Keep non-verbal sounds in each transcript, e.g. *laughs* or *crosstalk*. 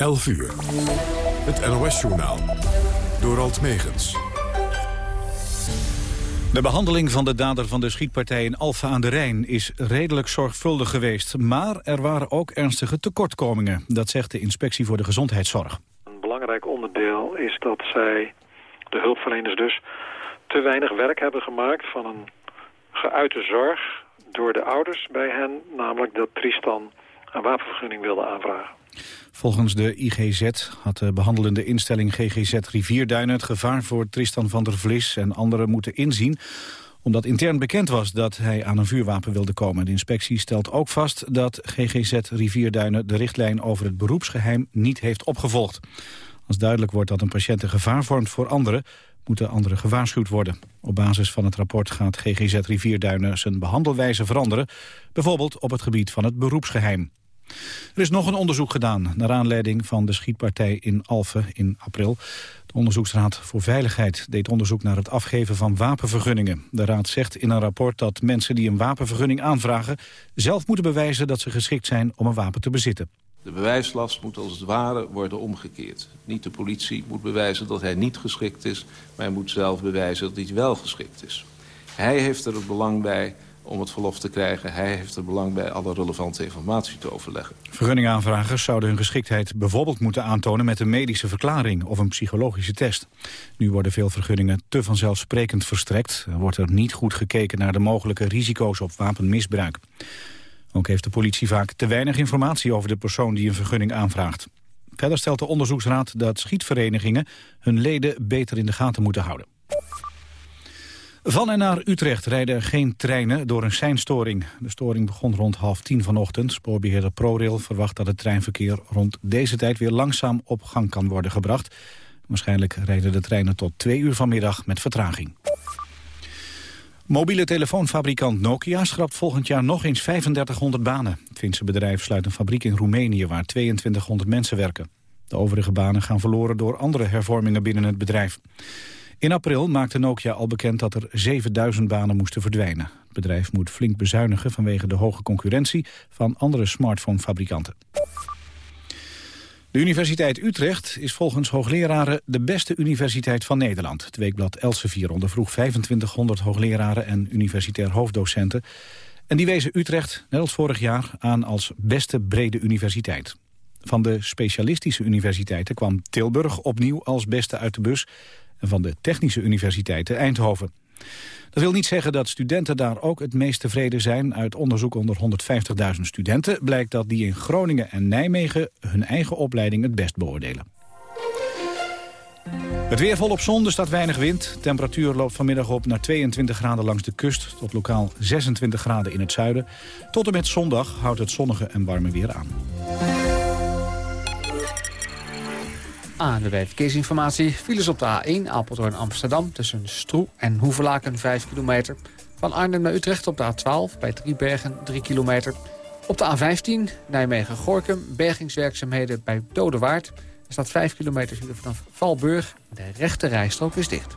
11 uur. Het NOS-journaal. Door Alt Megens. De behandeling van de dader van de schietpartij in Alfa aan de Rijn is redelijk zorgvuldig geweest. Maar er waren ook ernstige tekortkomingen. Dat zegt de Inspectie voor de Gezondheidszorg. Een belangrijk onderdeel is dat zij, de hulpverleners dus, te weinig werk hebben gemaakt van een geuite zorg door de ouders bij hen. Namelijk dat Tristan een wapenvergunning wilde aanvragen. Volgens de IGZ had de behandelende instelling GGZ Rivierduinen... het gevaar voor Tristan van der Vlis en anderen moeten inzien omdat intern bekend was dat hij aan een vuurwapen wilde komen. De inspectie stelt ook vast dat GGZ Rivierduinen... de richtlijn over het beroepsgeheim niet heeft opgevolgd. Als duidelijk wordt dat een patiënt een gevaar vormt voor anderen... moeten anderen gewaarschuwd worden. Op basis van het rapport gaat GGZ Rivierduinen zijn behandelwijze veranderen... bijvoorbeeld op het gebied van het beroepsgeheim. Er is nog een onderzoek gedaan naar aanleiding van de schietpartij in Alphen in april. De Onderzoeksraad voor Veiligheid deed onderzoek naar het afgeven van wapenvergunningen. De raad zegt in een rapport dat mensen die een wapenvergunning aanvragen... zelf moeten bewijzen dat ze geschikt zijn om een wapen te bezitten. De bewijslast moet als het ware worden omgekeerd. Niet de politie moet bewijzen dat hij niet geschikt is... maar hij moet zelf bewijzen dat hij wel geschikt is. Hij heeft er het belang bij om het verlof te krijgen. Hij heeft er belang bij alle relevante informatie te overleggen. Vergunningaanvragers zouden hun geschiktheid bijvoorbeeld moeten aantonen met een medische verklaring of een psychologische test. Nu worden veel vergunningen te vanzelfsprekend verstrekt. Er wordt er niet goed gekeken naar de mogelijke risico's op wapenmisbruik. Ook heeft de politie vaak te weinig informatie over de persoon die een vergunning aanvraagt. Verder stelt de onderzoeksraad dat schietverenigingen hun leden beter in de gaten moeten houden. Van en naar Utrecht rijden geen treinen door een seinstoring. De storing begon rond half tien vanochtend. Spoorbeheerder ProRail verwacht dat het treinverkeer rond deze tijd weer langzaam op gang kan worden gebracht. Waarschijnlijk rijden de treinen tot twee uur vanmiddag met vertraging. Mobiele telefoonfabrikant Nokia schrapt volgend jaar nog eens 3500 banen. Het Finse bedrijf sluit een fabriek in Roemenië waar 2200 mensen werken. De overige banen gaan verloren door andere hervormingen binnen het bedrijf. In april maakte Nokia al bekend dat er 7000 banen moesten verdwijnen. Het bedrijf moet flink bezuinigen vanwege de hoge concurrentie van andere smartphonefabrikanten. De Universiteit Utrecht is volgens hoogleraren de beste universiteit van Nederland. Het weekblad Elsevier ondervroeg 2500 hoogleraren en universitair hoofddocenten. En die wezen Utrecht, net als vorig jaar, aan als beste brede universiteit. Van de specialistische universiteiten kwam Tilburg opnieuw als beste uit de bus van de Technische Universiteiten Eindhoven. Dat wil niet zeggen dat studenten daar ook het meest tevreden zijn. Uit onderzoek onder 150.000 studenten blijkt dat die in Groningen en Nijmegen hun eigen opleiding het best beoordelen. Het weer volop zon, er staat weinig wind. Temperatuur loopt vanmiddag op naar 22 graden langs de kust... tot lokaal 26 graden in het zuiden. Tot en met zondag houdt het zonnige en warme weer aan. De Verkeersinformatie. Files op de A1 Apeldoorn Amsterdam tussen Stroe en Hoevelaken 5 kilometer. Van Arnhem naar Utrecht op de A12 bij Driebergen 3 kilometer. Op de A15 Nijmegen-Gorkum bergingswerkzaamheden bij Dodewaard. Er staat 5 kilometer vanaf Valburg. De rechte rijstrook is dicht.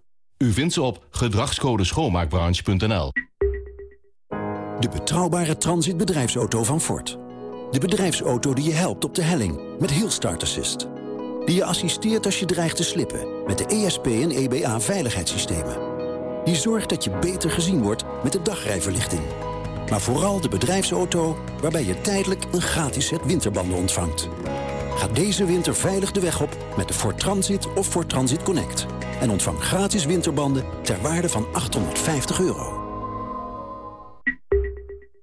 U vindt ze op gedragscodeschoonmaakbranche.nl. De betrouwbare transitbedrijfsauto van Ford. De bedrijfsauto die je helpt op de helling met Hill Start Assist. Die je assisteert als je dreigt te slippen met de ESP en EBA veiligheidssystemen. Die zorgt dat je beter gezien wordt met de dagrijverlichting. Maar vooral de bedrijfsauto waarbij je tijdelijk een gratis set winterbanden ontvangt. Ga deze winter veilig de weg op met de Ford Transit of Ford Transit Connect. En ontvang gratis winterbanden ter waarde van 850 euro.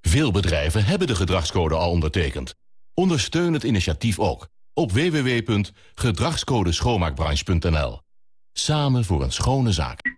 Veel bedrijven hebben de gedragscode al ondertekend. Ondersteun het initiatief ook op www.gedragscodeschoonmaakbranche.nl. Samen voor een schone zaak.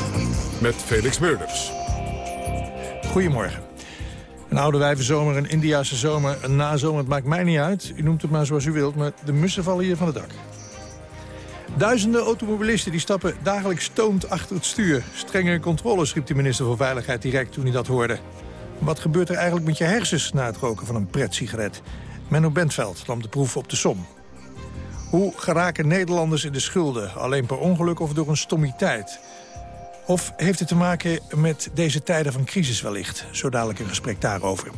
Met Felix Meurders. Goedemorgen. Een oude wijvenzomer, een Indiase zomer, een nazomer, het maakt mij niet uit. U noemt het maar zoals u wilt, maar de mussen vallen hier van het dak. Duizenden automobilisten die stappen dagelijks stoned achter het stuur. Strenge controles, riep de minister van Veiligheid direct toen hij dat hoorde. Wat gebeurt er eigenlijk met je hersens na het roken van een pret-sigaret? Menno Bentveld nam de proef op de som. Hoe geraken Nederlanders in de schulden? Alleen per ongeluk of door een stommiteit? Of heeft het te maken met deze tijden van crisis wellicht? Zo dadelijk een gesprek daarover.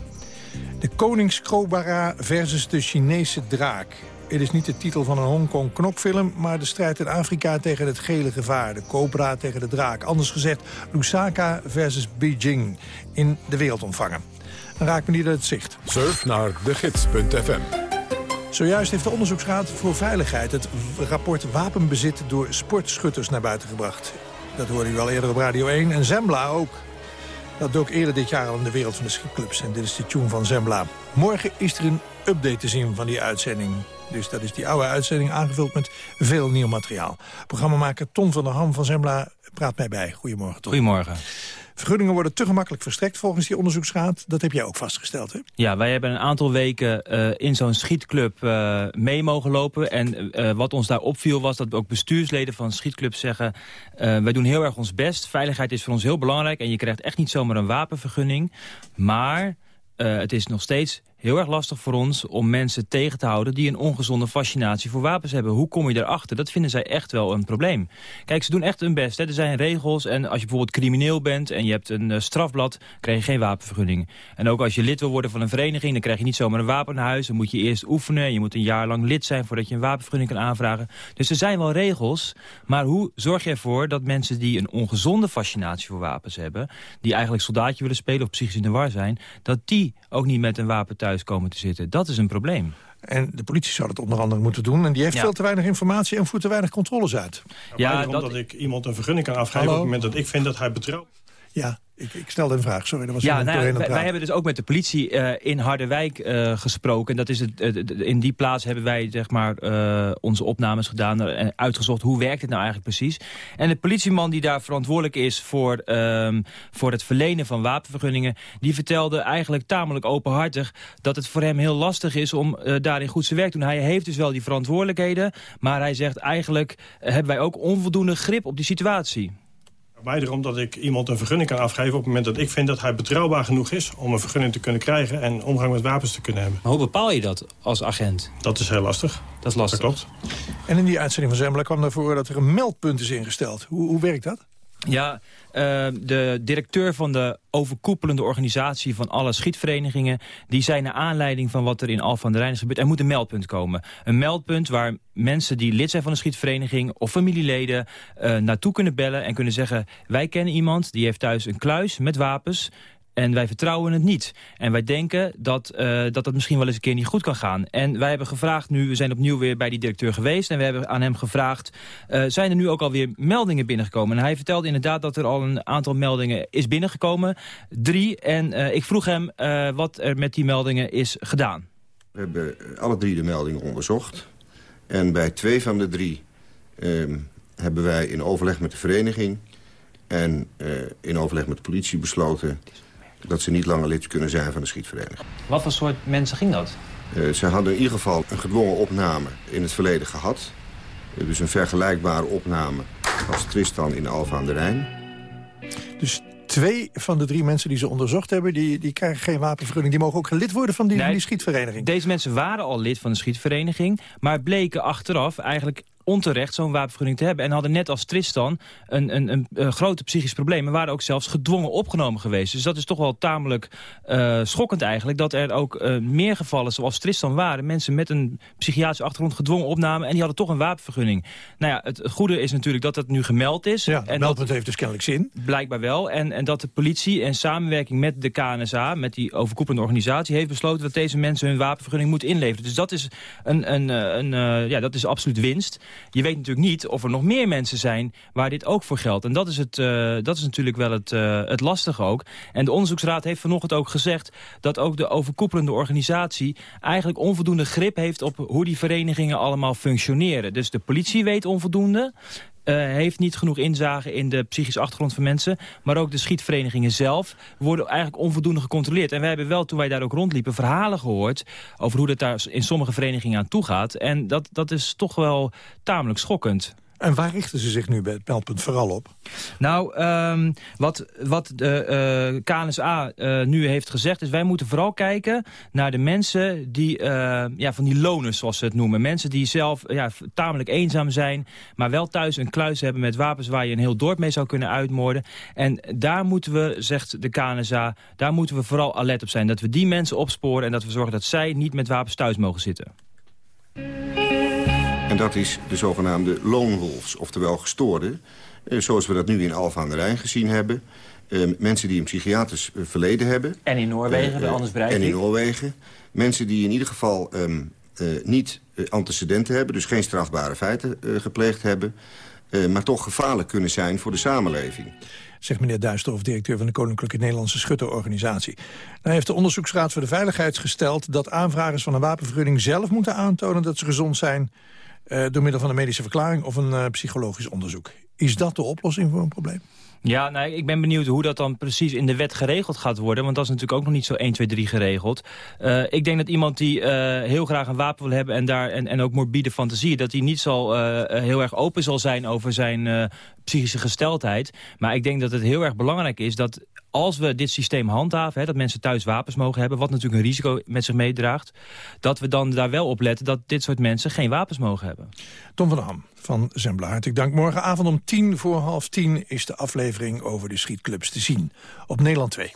De koningscobra versus de Chinese draak. Het is niet de titel van een Hongkong knokfilm... maar de strijd in Afrika tegen het gele gevaar. De cobra tegen de draak. Anders gezegd, Lusaka versus Beijing in de wereld ontvangen. Dan raakt me niet uit het zicht. Surf naar degids.fm. Zojuist heeft de Onderzoeksraad voor Veiligheid... het rapport wapenbezit door sportschutters naar buiten gebracht. Dat hoorde u al eerder op Radio 1. En Zembla ook. Dat dook eerder dit jaar al in de wereld van de schietclubs. En dit is de tune van Zembla. Morgen is er een update te zien van die uitzending. Dus dat is die oude uitzending aangevuld met veel nieuw materiaal. Programmamaker Ton van der Ham van Zembla praat mij bij. Goedemorgen, Ton. Goedemorgen. Vergunningen worden te gemakkelijk verstrekt volgens die onderzoeksraad. Dat heb jij ook vastgesteld, hè? Ja, wij hebben een aantal weken uh, in zo'n schietclub uh, mee mogen lopen. En uh, wat ons daar opviel was dat ook bestuursleden van schietclubs zeggen... wij doen heel erg ons best. Veiligheid is voor ons heel belangrijk. En je krijgt echt niet zomaar een wapenvergunning. Maar het is nog steeds heel erg lastig voor ons om mensen tegen te houden... die een ongezonde fascinatie voor wapens hebben. Hoe kom je daarachter? Dat vinden zij echt wel een probleem. Kijk, ze doen echt hun best. Hè. Er zijn regels en als je bijvoorbeeld crimineel bent... en je hebt een uh, strafblad, krijg je geen wapenvergunning. En ook als je lid wil worden van een vereniging... dan krijg je niet zomaar een wapen naar huis. Dan moet je eerst oefenen. Je moet een jaar lang lid zijn voordat je een wapenvergunning kan aanvragen. Dus er zijn wel regels. Maar hoe zorg je ervoor dat mensen die een ongezonde fascinatie voor wapens hebben... die eigenlijk soldaatje willen spelen of psychisch in de war zijn... dat die ook niet met een wapen thuis komen te zitten. Dat is een probleem. En de politie zou dat onder andere moeten doen. En die heeft Ja. veel te weinig informatie en voert te weinig controles uit. Ja, Ja, omdat ik iemand een vergunning kan afgeven Hallo? op het moment dat ik vind dat hij betrouwbaar Ja, ik, ik stelde een vraag. Sorry, dat was Ja, nou, wij, wij hebben dus ook met de politie eh, in Harderwijk eh, gesproken. En dat is het, in die plaats hebben wij zeg maar, eh, onze opnames gedaan en uitgezocht hoe werkt het nou eigenlijk precies. En de politieman die daar verantwoordelijk is voor, ehm, voor het verlenen van wapenvergunningen... die vertelde eigenlijk tamelijk openhartig dat het voor hem heel lastig is om daarin goed zijn werk te doen. Hij heeft dus wel die verantwoordelijkheden, maar hij zegt eigenlijk hebben wij ook onvoldoende grip op die situatie. Mij erom dat ik iemand een vergunning kan afgeven... op het moment dat ik vind dat hij betrouwbaar genoeg is... om een vergunning te kunnen krijgen en omgang met wapens te kunnen hebben. Maar hoe bepaal je dat als agent? Dat is heel lastig. Dat is lastig. Dat klopt. En in die uitzending van Zembla kwam daarvoor dat er een meldpunt is ingesteld. Hoe, hoe werkt dat? Ja, eh, de directeur van de overkoepelende organisatie van alle schietverenigingen... die zei naar aanleiding van wat er in Alphen aan de Rijn is gebeurd... er moet een meldpunt komen. Een meldpunt waar mensen die lid zijn van een schietvereniging... of familieleden eh, naartoe kunnen bellen en kunnen zeggen... wij kennen iemand die heeft thuis een kluis met wapens... En wij vertrouwen het niet. En wij denken dat, eh, dat dat misschien wel eens een keer niet goed kan gaan. En wij hebben gevraagd nu, we zijn opnieuw weer bij die directeur geweest... en we hebben aan hem gevraagd, eh, zijn er nu ook alweer meldingen binnengekomen? En hij vertelde inderdaad dat er al een aantal meldingen is binnengekomen. Drie. En eh, ik vroeg hem wat er met die meldingen is gedaan. We hebben alle drie de meldingen onderzocht. En bij twee van de drie ehm, hebben wij in overleg met de vereniging... en in overleg met de politie besloten... dat ze niet langer lid kunnen zijn van de schietvereniging. Wat voor soort mensen ging dat? Eh, ze hadden in ieder geval een gedwongen opname in het verleden gehad. Eh, dus een vergelijkbare opname als Tristan in Alphen aan de Rijn. Dus Twee van de drie mensen die ze onderzocht hebben... die, die krijgen geen wapenvergunning. Die mogen ook lid worden van die, Nee, van die schietvereniging. Deze mensen waren al lid van de schietvereniging... maar bleken achteraf eigenlijk onterecht zo'n wapenvergunning te hebben. En hadden net als Tristan een, een, een, een grote psychisch probleem. En waren ook zelfs gedwongen opgenomen geweest. Dus dat is toch wel tamelijk eh, schokkend eigenlijk... dat er ook eh, meer gevallen zoals Tristan waren. Mensen met een psychiatrische achtergrond gedwongen opnamen... en die hadden toch een wapenvergunning. Nou ja, het goede is natuurlijk dat dat nu gemeld is. Ja, en meldpunt heeft dus kennelijk zin. Blijkbaar wel. En, en dat de politie in samenwerking met de KNSA, met die overkoepelende organisatie, heeft besloten dat deze mensen hun wapenvergunning moeten inleveren. Dus dat is, een, een, eh, een, ja, dat is absoluut winst. Je weet natuurlijk niet of er nog meer mensen zijn waar dit ook voor geldt. En dat is, het, eh, dat is natuurlijk wel het, eh, het lastige ook. En de onderzoeksraad heeft vanochtend ook gezegd dat ook de overkoepelende organisatie eigenlijk onvoldoende grip heeft op hoe die verenigingen allemaal functioneren. Dus de politie weet onvoldoende. Eh, heeft niet genoeg inzage in de psychische achtergrond van mensen. Maar ook de schietverenigingen zelf worden eigenlijk onvoldoende gecontroleerd. En wij hebben wel, toen wij daar ook rondliepen, verhalen gehoord... over hoe dat daar in sommige verenigingen aan toe gaat. En dat, dat is toch wel tamelijk schokkend. En waar richten ze zich nu bij het meldpunt vooral op? Nou, ehm, wat, wat de eh, KNSA eh, nu heeft gezegd is... wij moeten vooral kijken naar de mensen die, eh, ja, van die loners, zoals ze het noemen. Mensen die zelf ja, tamelijk eenzaam zijn... maar wel thuis een kluis hebben met wapens... waar je een heel dorp mee zou kunnen uitmoorden. En daar moeten we, zegt de KNSA, daar moeten we vooral alert op zijn. Dat we die mensen opsporen en dat we zorgen dat zij niet met wapens thuis mogen zitten. En dat is de zogenaamde lone wolves, oftewel gestoorden. Eh, zoals we dat nu in Alphen aan de Rijn gezien hebben. Eh, mensen die een psychiatrisch eh, verleden hebben. En in Noorwegen, Eh, eh, anders bereik En in. Noorwegen. Mensen die in ieder geval ehm, eh, niet antecedenten hebben... dus geen strafbare feiten eh, gepleegd hebben... eh, maar toch gevaarlijk kunnen zijn voor de samenleving. Zegt meneer Duisterhof, directeur van de Koninklijke Nederlandse Schutterorganisatie. Nou heeft de Onderzoeksraad voor de Veiligheid gesteld... dat aanvragers van een wapenvergunning zelf moeten aantonen dat ze gezond zijn... eh, door middel van een medische verklaring of een eh, psychologisch onderzoek. Is dat de oplossing voor een probleem? Ja, nou, ik ben benieuwd hoe dat dan precies in de wet geregeld gaat worden. Want dat is natuurlijk ook nog niet zo 1, 2, 3 geregeld. Eh, ik denk dat iemand die heel graag een wapen wil hebben... en, daar, en, en ook morbide fantasie... dat hij niet zal, heel erg open zal zijn over zijn psychische gesteldheid. Maar ik denk dat het heel erg belangrijk is dat als we dit systeem handhaven... Dat mensen thuis wapens mogen hebben... wat natuurlijk een risico met zich meedraagt... dat we dan daar wel op letten dat dit soort mensen geen wapens mogen hebben. Tom van Ham van Zembla, hartelijk dank. Morgenavond om tien voor half tien is de aflevering over de schietclubs te zien. Op Nederland 2.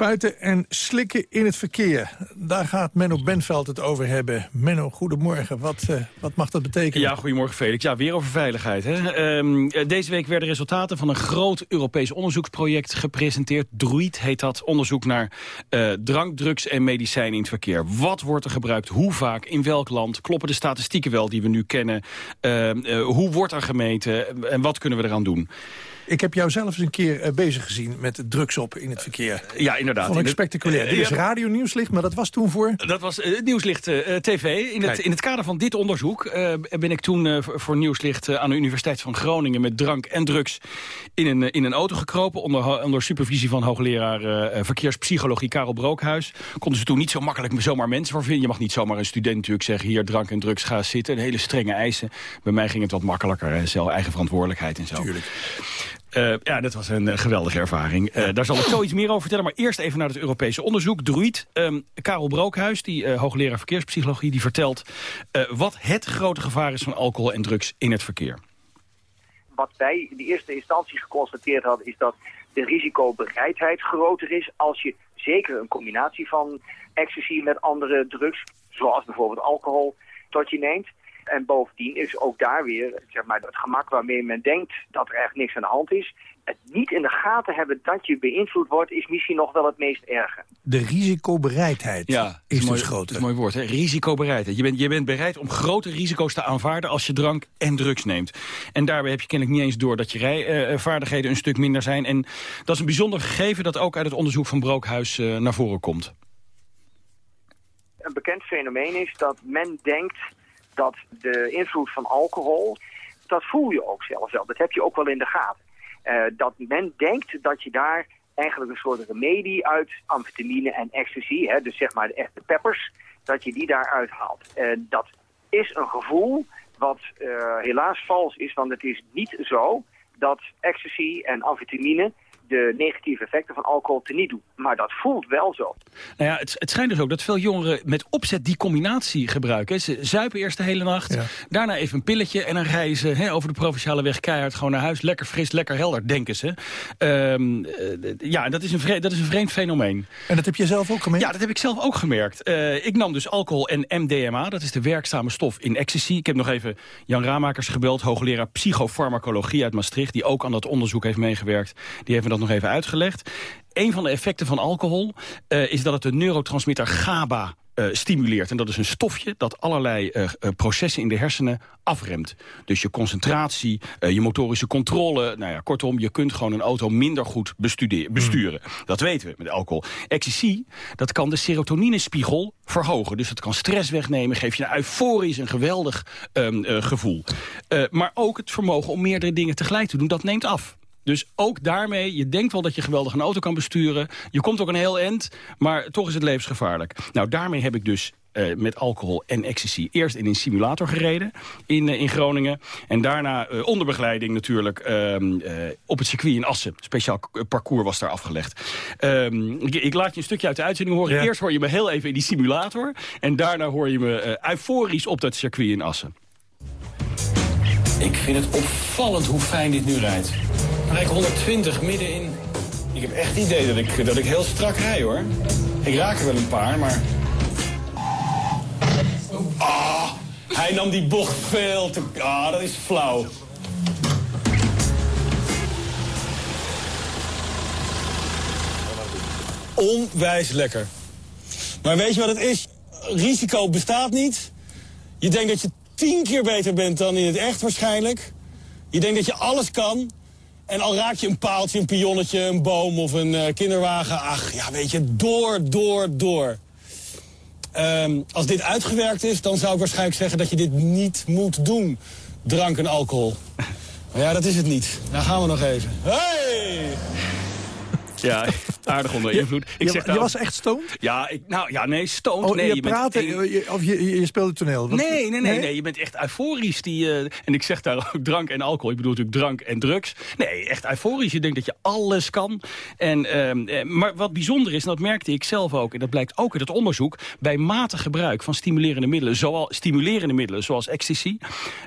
Spuiten en slikken in het verkeer. Daar gaat Menno Benveld het over hebben. Menno, goedemorgen. Wat, eh, wat mag dat betekenen? Ja, goedemorgen Felix. Ja, weer over veiligheid. Hè? Ehm, eh, deze week werden resultaten van een groot Europees onderzoeksproject gepresenteerd. Druid heet dat. Onderzoek naar eh, drank, drugs en medicijnen in het verkeer. Wat wordt er gebruikt? Hoe vaak? In welk land? Kloppen de statistieken wel die we nu kennen? Ehm, eh, hoe wordt er gemeten? En wat kunnen we eraan doen? Ik heb jou zelf eens een keer eh, bezig gezien met drugs op in het verkeer. Ja, inderdaad. Vond ik spectaculair. Dit is radio nieuwslicht, maar dat was toen voor... Dat was eh, het Nieuwslicht eh, TV. In het, in het kader van dit onderzoek eh, ben ik toen eh, voor Nieuwslicht eh, aan de Universiteit van Groningen met drank en drugs in een, eh, in een auto gekropen. Onder, onder supervisie van hoogleraar eh, eh, verkeerspsychologie Karel Brookhuis. Konden ze toen niet zo makkelijk zomaar mensen voor vinden. Je mag niet zomaar een student natuurlijk zeggen hier drank en drugs ga zitten. Hele strenge eisen. Bij mij ging het wat makkelijker. Zelf eigen verantwoordelijkheid en zo. Eh, ja, dat was een eh, geweldige ervaring. Eh, daar zal ik zoiets meer over vertellen. Maar eerst even naar het Europese onderzoek. Druid, ehm, Karel Brookhuis, die eh, hoogleraar verkeerspsychologie... die vertelt eh, wat het grote gevaar is van alcohol en drugs in het verkeer. wat wij in de eerste instantie geconstateerd hadden... is dat de risicobereidheid groter is als je zeker een combinatie van ecstasy met andere drugs... zoals bijvoorbeeld alcohol, tot je neemt. En bovendien is ook daar weer zeg maar, het gemak waarmee men denkt dat er echt niks aan de hand is. Het niet in de gaten hebben dat je beïnvloed wordt is misschien nog wel het meest erge. De risicobereidheid Ja, is mooi, dus groter. dat is een mooi woord, hè? Risicobereidheid. Je bent, je bent bereid om grote risico's te aanvaarden als je drank en drugs neemt. En daarbij heb je kennelijk niet eens door dat je rijvaardigheden een stuk minder zijn. En dat is een bijzonder gegeven dat ook uit het onderzoek van Brookhuis eh, naar voren komt. Een bekend fenomeen is dat men denkt dat de invloed van alcohol, dat voel je ook zelf wel. Dat heb je ook wel in de gaten. Eh, dat men denkt dat je daar eigenlijk een soort remedie uit amfetamine en ecstasy, hè, dus zeg maar de echte peppers, dat je die daaruit haalt. En dat is een gevoel wat uh, helaas vals is, want het is niet zo dat ecstasy en amfetamine de negatieve effecten van alcohol teniet doen. Maar dat voelt wel zo. Nou ja, het, het schijnt dus ook dat veel jongeren met opzet die combinatie gebruiken. Ze zuipen eerst de hele nacht, daarna even een pilletje... en dan reizen hè, over de provinciale weg keihard gewoon naar huis. Lekker fris, lekker helder, denken ze. Um, ja, dat is, een vreemd, dat is een vreemd fenomeen. En dat heb je zelf ook gemerkt? Ja, dat heb ik zelf ook gemerkt. Uh, ik nam dus alcohol en MDMA, dat is de werkzame stof in ecstasy. Ik heb nog even Jan Ramakers gebeld, hoogleraar psychofarmacologie uit Maastricht... die ook aan dat onderzoek heeft meegewerkt. Die heeft me dat nog even uitgelegd. Een van de effecten van alcohol uh, is dat het de neurotransmitter GABA uh, stimuleert. En dat is een stofje dat allerlei uh, processen in de hersenen afremt. Dus je concentratie, je motorische controle. Nou ja, kortom, je kunt gewoon een auto minder goed besturen. Mm. Dat weten we met alcohol. Ecstasy, dat kan de serotoninespiegel verhogen. Dus het kan stress wegnemen, geeft je een euforisch en geweldig um, gevoel. maar ook het vermogen om meerdere dingen tegelijk te doen, dat neemt af. Dus ook daarmee, je denkt wel dat je geweldig een auto kan besturen. Je komt ook een heel eind, maar toch is het levensgevaarlijk. Nou, daarmee heb ik dus uh, met alcohol en ecstasy eerst in een simulator gereden in, uh, in Groningen. En daarna uh, onder begeleiding natuurlijk uh, op het circuit in Assen. Speciaal parcours was daar afgelegd. Ehm, ik, ik, laat je een stukje uit de uitzending horen. Ja. Eerst hoor je me heel even in die simulator. En daarna hoor je me euforisch op dat circuit in Assen. Ik vind het opvallend hoe fijn dit nu rijdt. Ik 120 middenin. Ik heb echt het idee dat ik, dat ik heel strak rij, hoor. Ik raak er wel een paar, maar... Ah, hij nam die bocht veel te... Ah, dat is flauw. Onwijs lekker. Maar weet je wat het is? Risico bestaat niet. Je denkt dat je tien keer beter bent dan in het echt waarschijnlijk. Je denkt dat je alles kan. En al raak je een paaltje, een pionnetje, een boom of een uh, kinderwagen. Ach, ja, weet je, door, door, door. Um, als dit uitgewerkt is, dan zou ik waarschijnlijk zeggen dat je dit niet moet doen. Drank en alcohol. Maar ja, dat is het niet. Daar gaan we nog even. Hey! *laughs* Ja, aardig onder invloed. Ik je, zeg je was echt stoned? Ja, ik, nou ja, nee, stoned. Oh, nee, je, je praatte, of je, je speelde toneel? Nee, nee, nee, nee, nee, je bent echt euforisch. Die, uh, en ik zeg daar *laughs* ook drank en alcohol. Ik bedoel natuurlijk drank en drugs. Nee, echt euforisch. Je denkt dat je alles kan. En, uh, maar wat bijzonder is, en dat merkte ik zelf ook... en dat blijkt ook uit het onderzoek... bij matig gebruik van stimulerende middelen... zoals, stimulerende middelen, zoals ecstasy...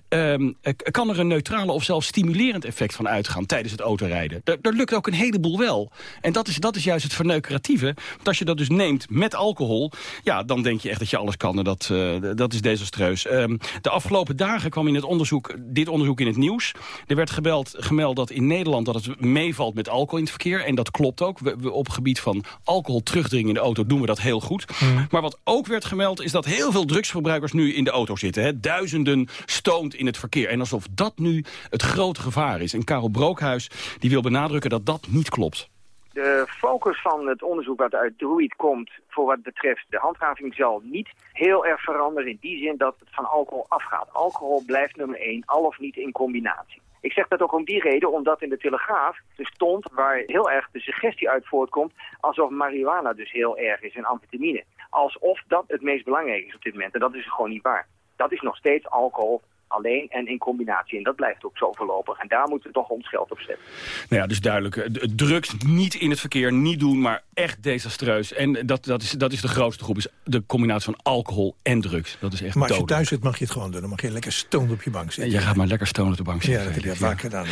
Uh, kan er een neutrale of zelfs stimulerend effect van uitgaan... tijdens het autorijden. Er lukt ook een heleboel wel. En dat is, dat is juist het verneukeratieve. Want als je dat dus neemt met alcohol... ja, dan denk je echt dat je alles kan. En dat, uh, dat is desastreus. Um, de afgelopen dagen kwam in het onderzoek, dit onderzoek in het nieuws. Er werd gebeld, gemeld dat in Nederland dat het meevalt met alcohol in het verkeer. En dat klopt ook. We, we op het gebied van alcohol terugdringen in de auto doen we dat heel goed. Mm. Maar wat ook werd gemeld is dat heel veel drugsverbruikers nu in de auto zitten. Hè? Duizenden stoned in het verkeer. En alsof dat nu het grote gevaar is. En Karel Brookhuis die wil benadrukken dat dat niet klopt. De focus van het onderzoek wat uit Druid komt voor wat betreft de handhaving zal niet heel erg veranderen in die zin dat het van alcohol afgaat. Alcohol blijft nummer één, al of niet in combinatie. Ik zeg dat ook om die reden, omdat in de Telegraaf er stond waar heel erg de suggestie uit voortkomt alsof marihuana dus heel erg is en amfetamine. Alsof dat het meest belangrijk is op dit moment en dat is gewoon niet waar. Dat is nog steeds alcohol alleen en in combinatie. En dat blijft ook zo voorlopig. En daar moeten we toch ons geld op zetten. Nou ja, dus duidelijk. Eh, drugs niet in het verkeer, niet doen, maar echt desastreus. En dat, dat, is, dat is de grootste groep, is de combinatie van alcohol en drugs. Dat is echt Maar als je thuis zit, mag je het gewoon doen. Dan mag je lekker stoned op je bank zitten. Je gaat maar lekker stoned op de bank zitten. Ja, dat heb je vaak gedaan.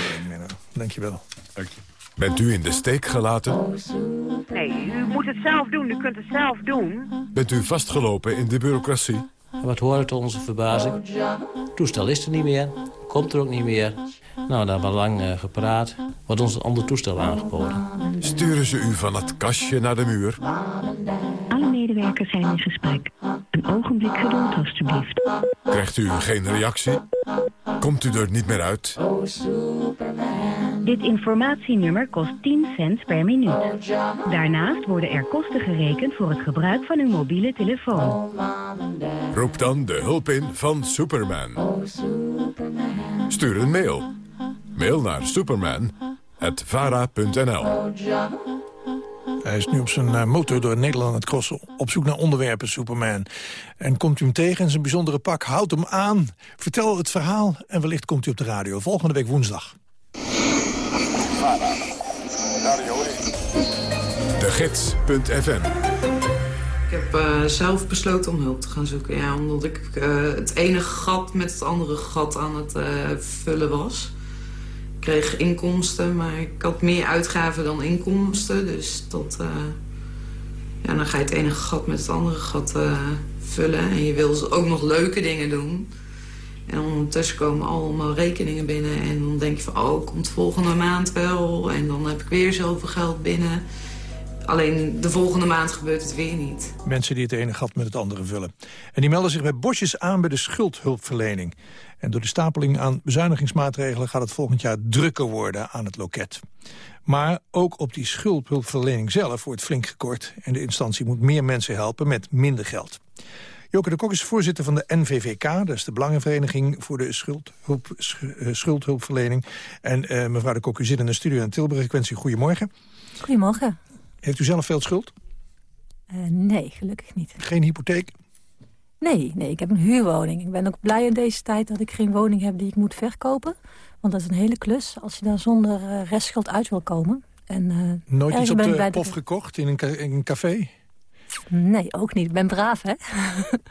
Dank je wel. Dank je. Bent u in de steek gelaten? Nee, u moet het zelf doen. U kunt het zelf doen. Bent u vastgelopen in de bureaucratie? Wat hoort tot onze verbazing? Het toestel is er niet meer, komt er ook niet meer. Nou, daar hebben we lang uh, gepraat. Wordt ons een ander toestel aangeboden. Sturen ze u van het kastje naar de muur? Alle medewerkers zijn in gesprek. Een ogenblik geduld, alstublieft. Krijgt u geen reactie? Komt u er niet meer uit? Dit informatienummer kost 10 cent per minuut. Daarnaast worden er kosten gerekend voor het gebruik van uw mobiele telefoon. Roep dan de hulp in van Superman. Stuur een mail. Mail naar superman.vara.nl Hij is nu op zijn eh, motor door Nederland aan het crossen... op zoek naar onderwerpen, Superman. En komt u hem tegen in zijn bijzondere pak, houd hem aan. Vertel het verhaal en wellicht komt u op de radio. Volgende week woensdag. De Gids.fm Ik heb uh, zelf besloten om hulp te gaan zoeken. Ja, omdat ik uh, het ene gat met het andere gat aan het uh, vullen was. Ik kreeg inkomsten, maar ik had meer uitgaven dan inkomsten. Dus dat, ja, dan ga je het ene gat met het andere gat vullen. En je wil ook nog leuke dingen doen. En ondertussen komen allemaal rekeningen binnen. En dan denk je van, oh, komt volgende maand wel. En dan heb ik weer zoveel geld binnen. Alleen de volgende maand gebeurt het weer niet. Mensen die het ene gat met het andere vullen. En die melden zich bij bosjes aan bij de schuldhulpverlening. En door de stapeling aan bezuinigingsmaatregelen gaat het volgend jaar drukker worden aan het loket. Maar ook op die schuldhulpverlening zelf wordt flink gekort. En de instantie moet meer mensen helpen met minder geld. Joke de Kok is voorzitter van de NVVK. Dat is de Belangenvereniging voor de schuldhulp, schuldhulpverlening. En uh, mevrouw de Kok, u zit in de studio in Tilburg. Ik wens u goedemorgen. Goedemorgen. Heeft u zelf veel schuld? Uh, nee, gelukkig niet. Geen hypotheek? Nee, nee, ik heb een huurwoning. Ik ben ook blij in deze tijd dat ik geen woning heb die ik moet verkopen. Want dat is een hele klus als je daar zonder uh, restschuld uit wil komen. En, uh, Nooit iets op de pof gekocht in een, in een café? Nee, ook niet. Ik ben braaf, hè?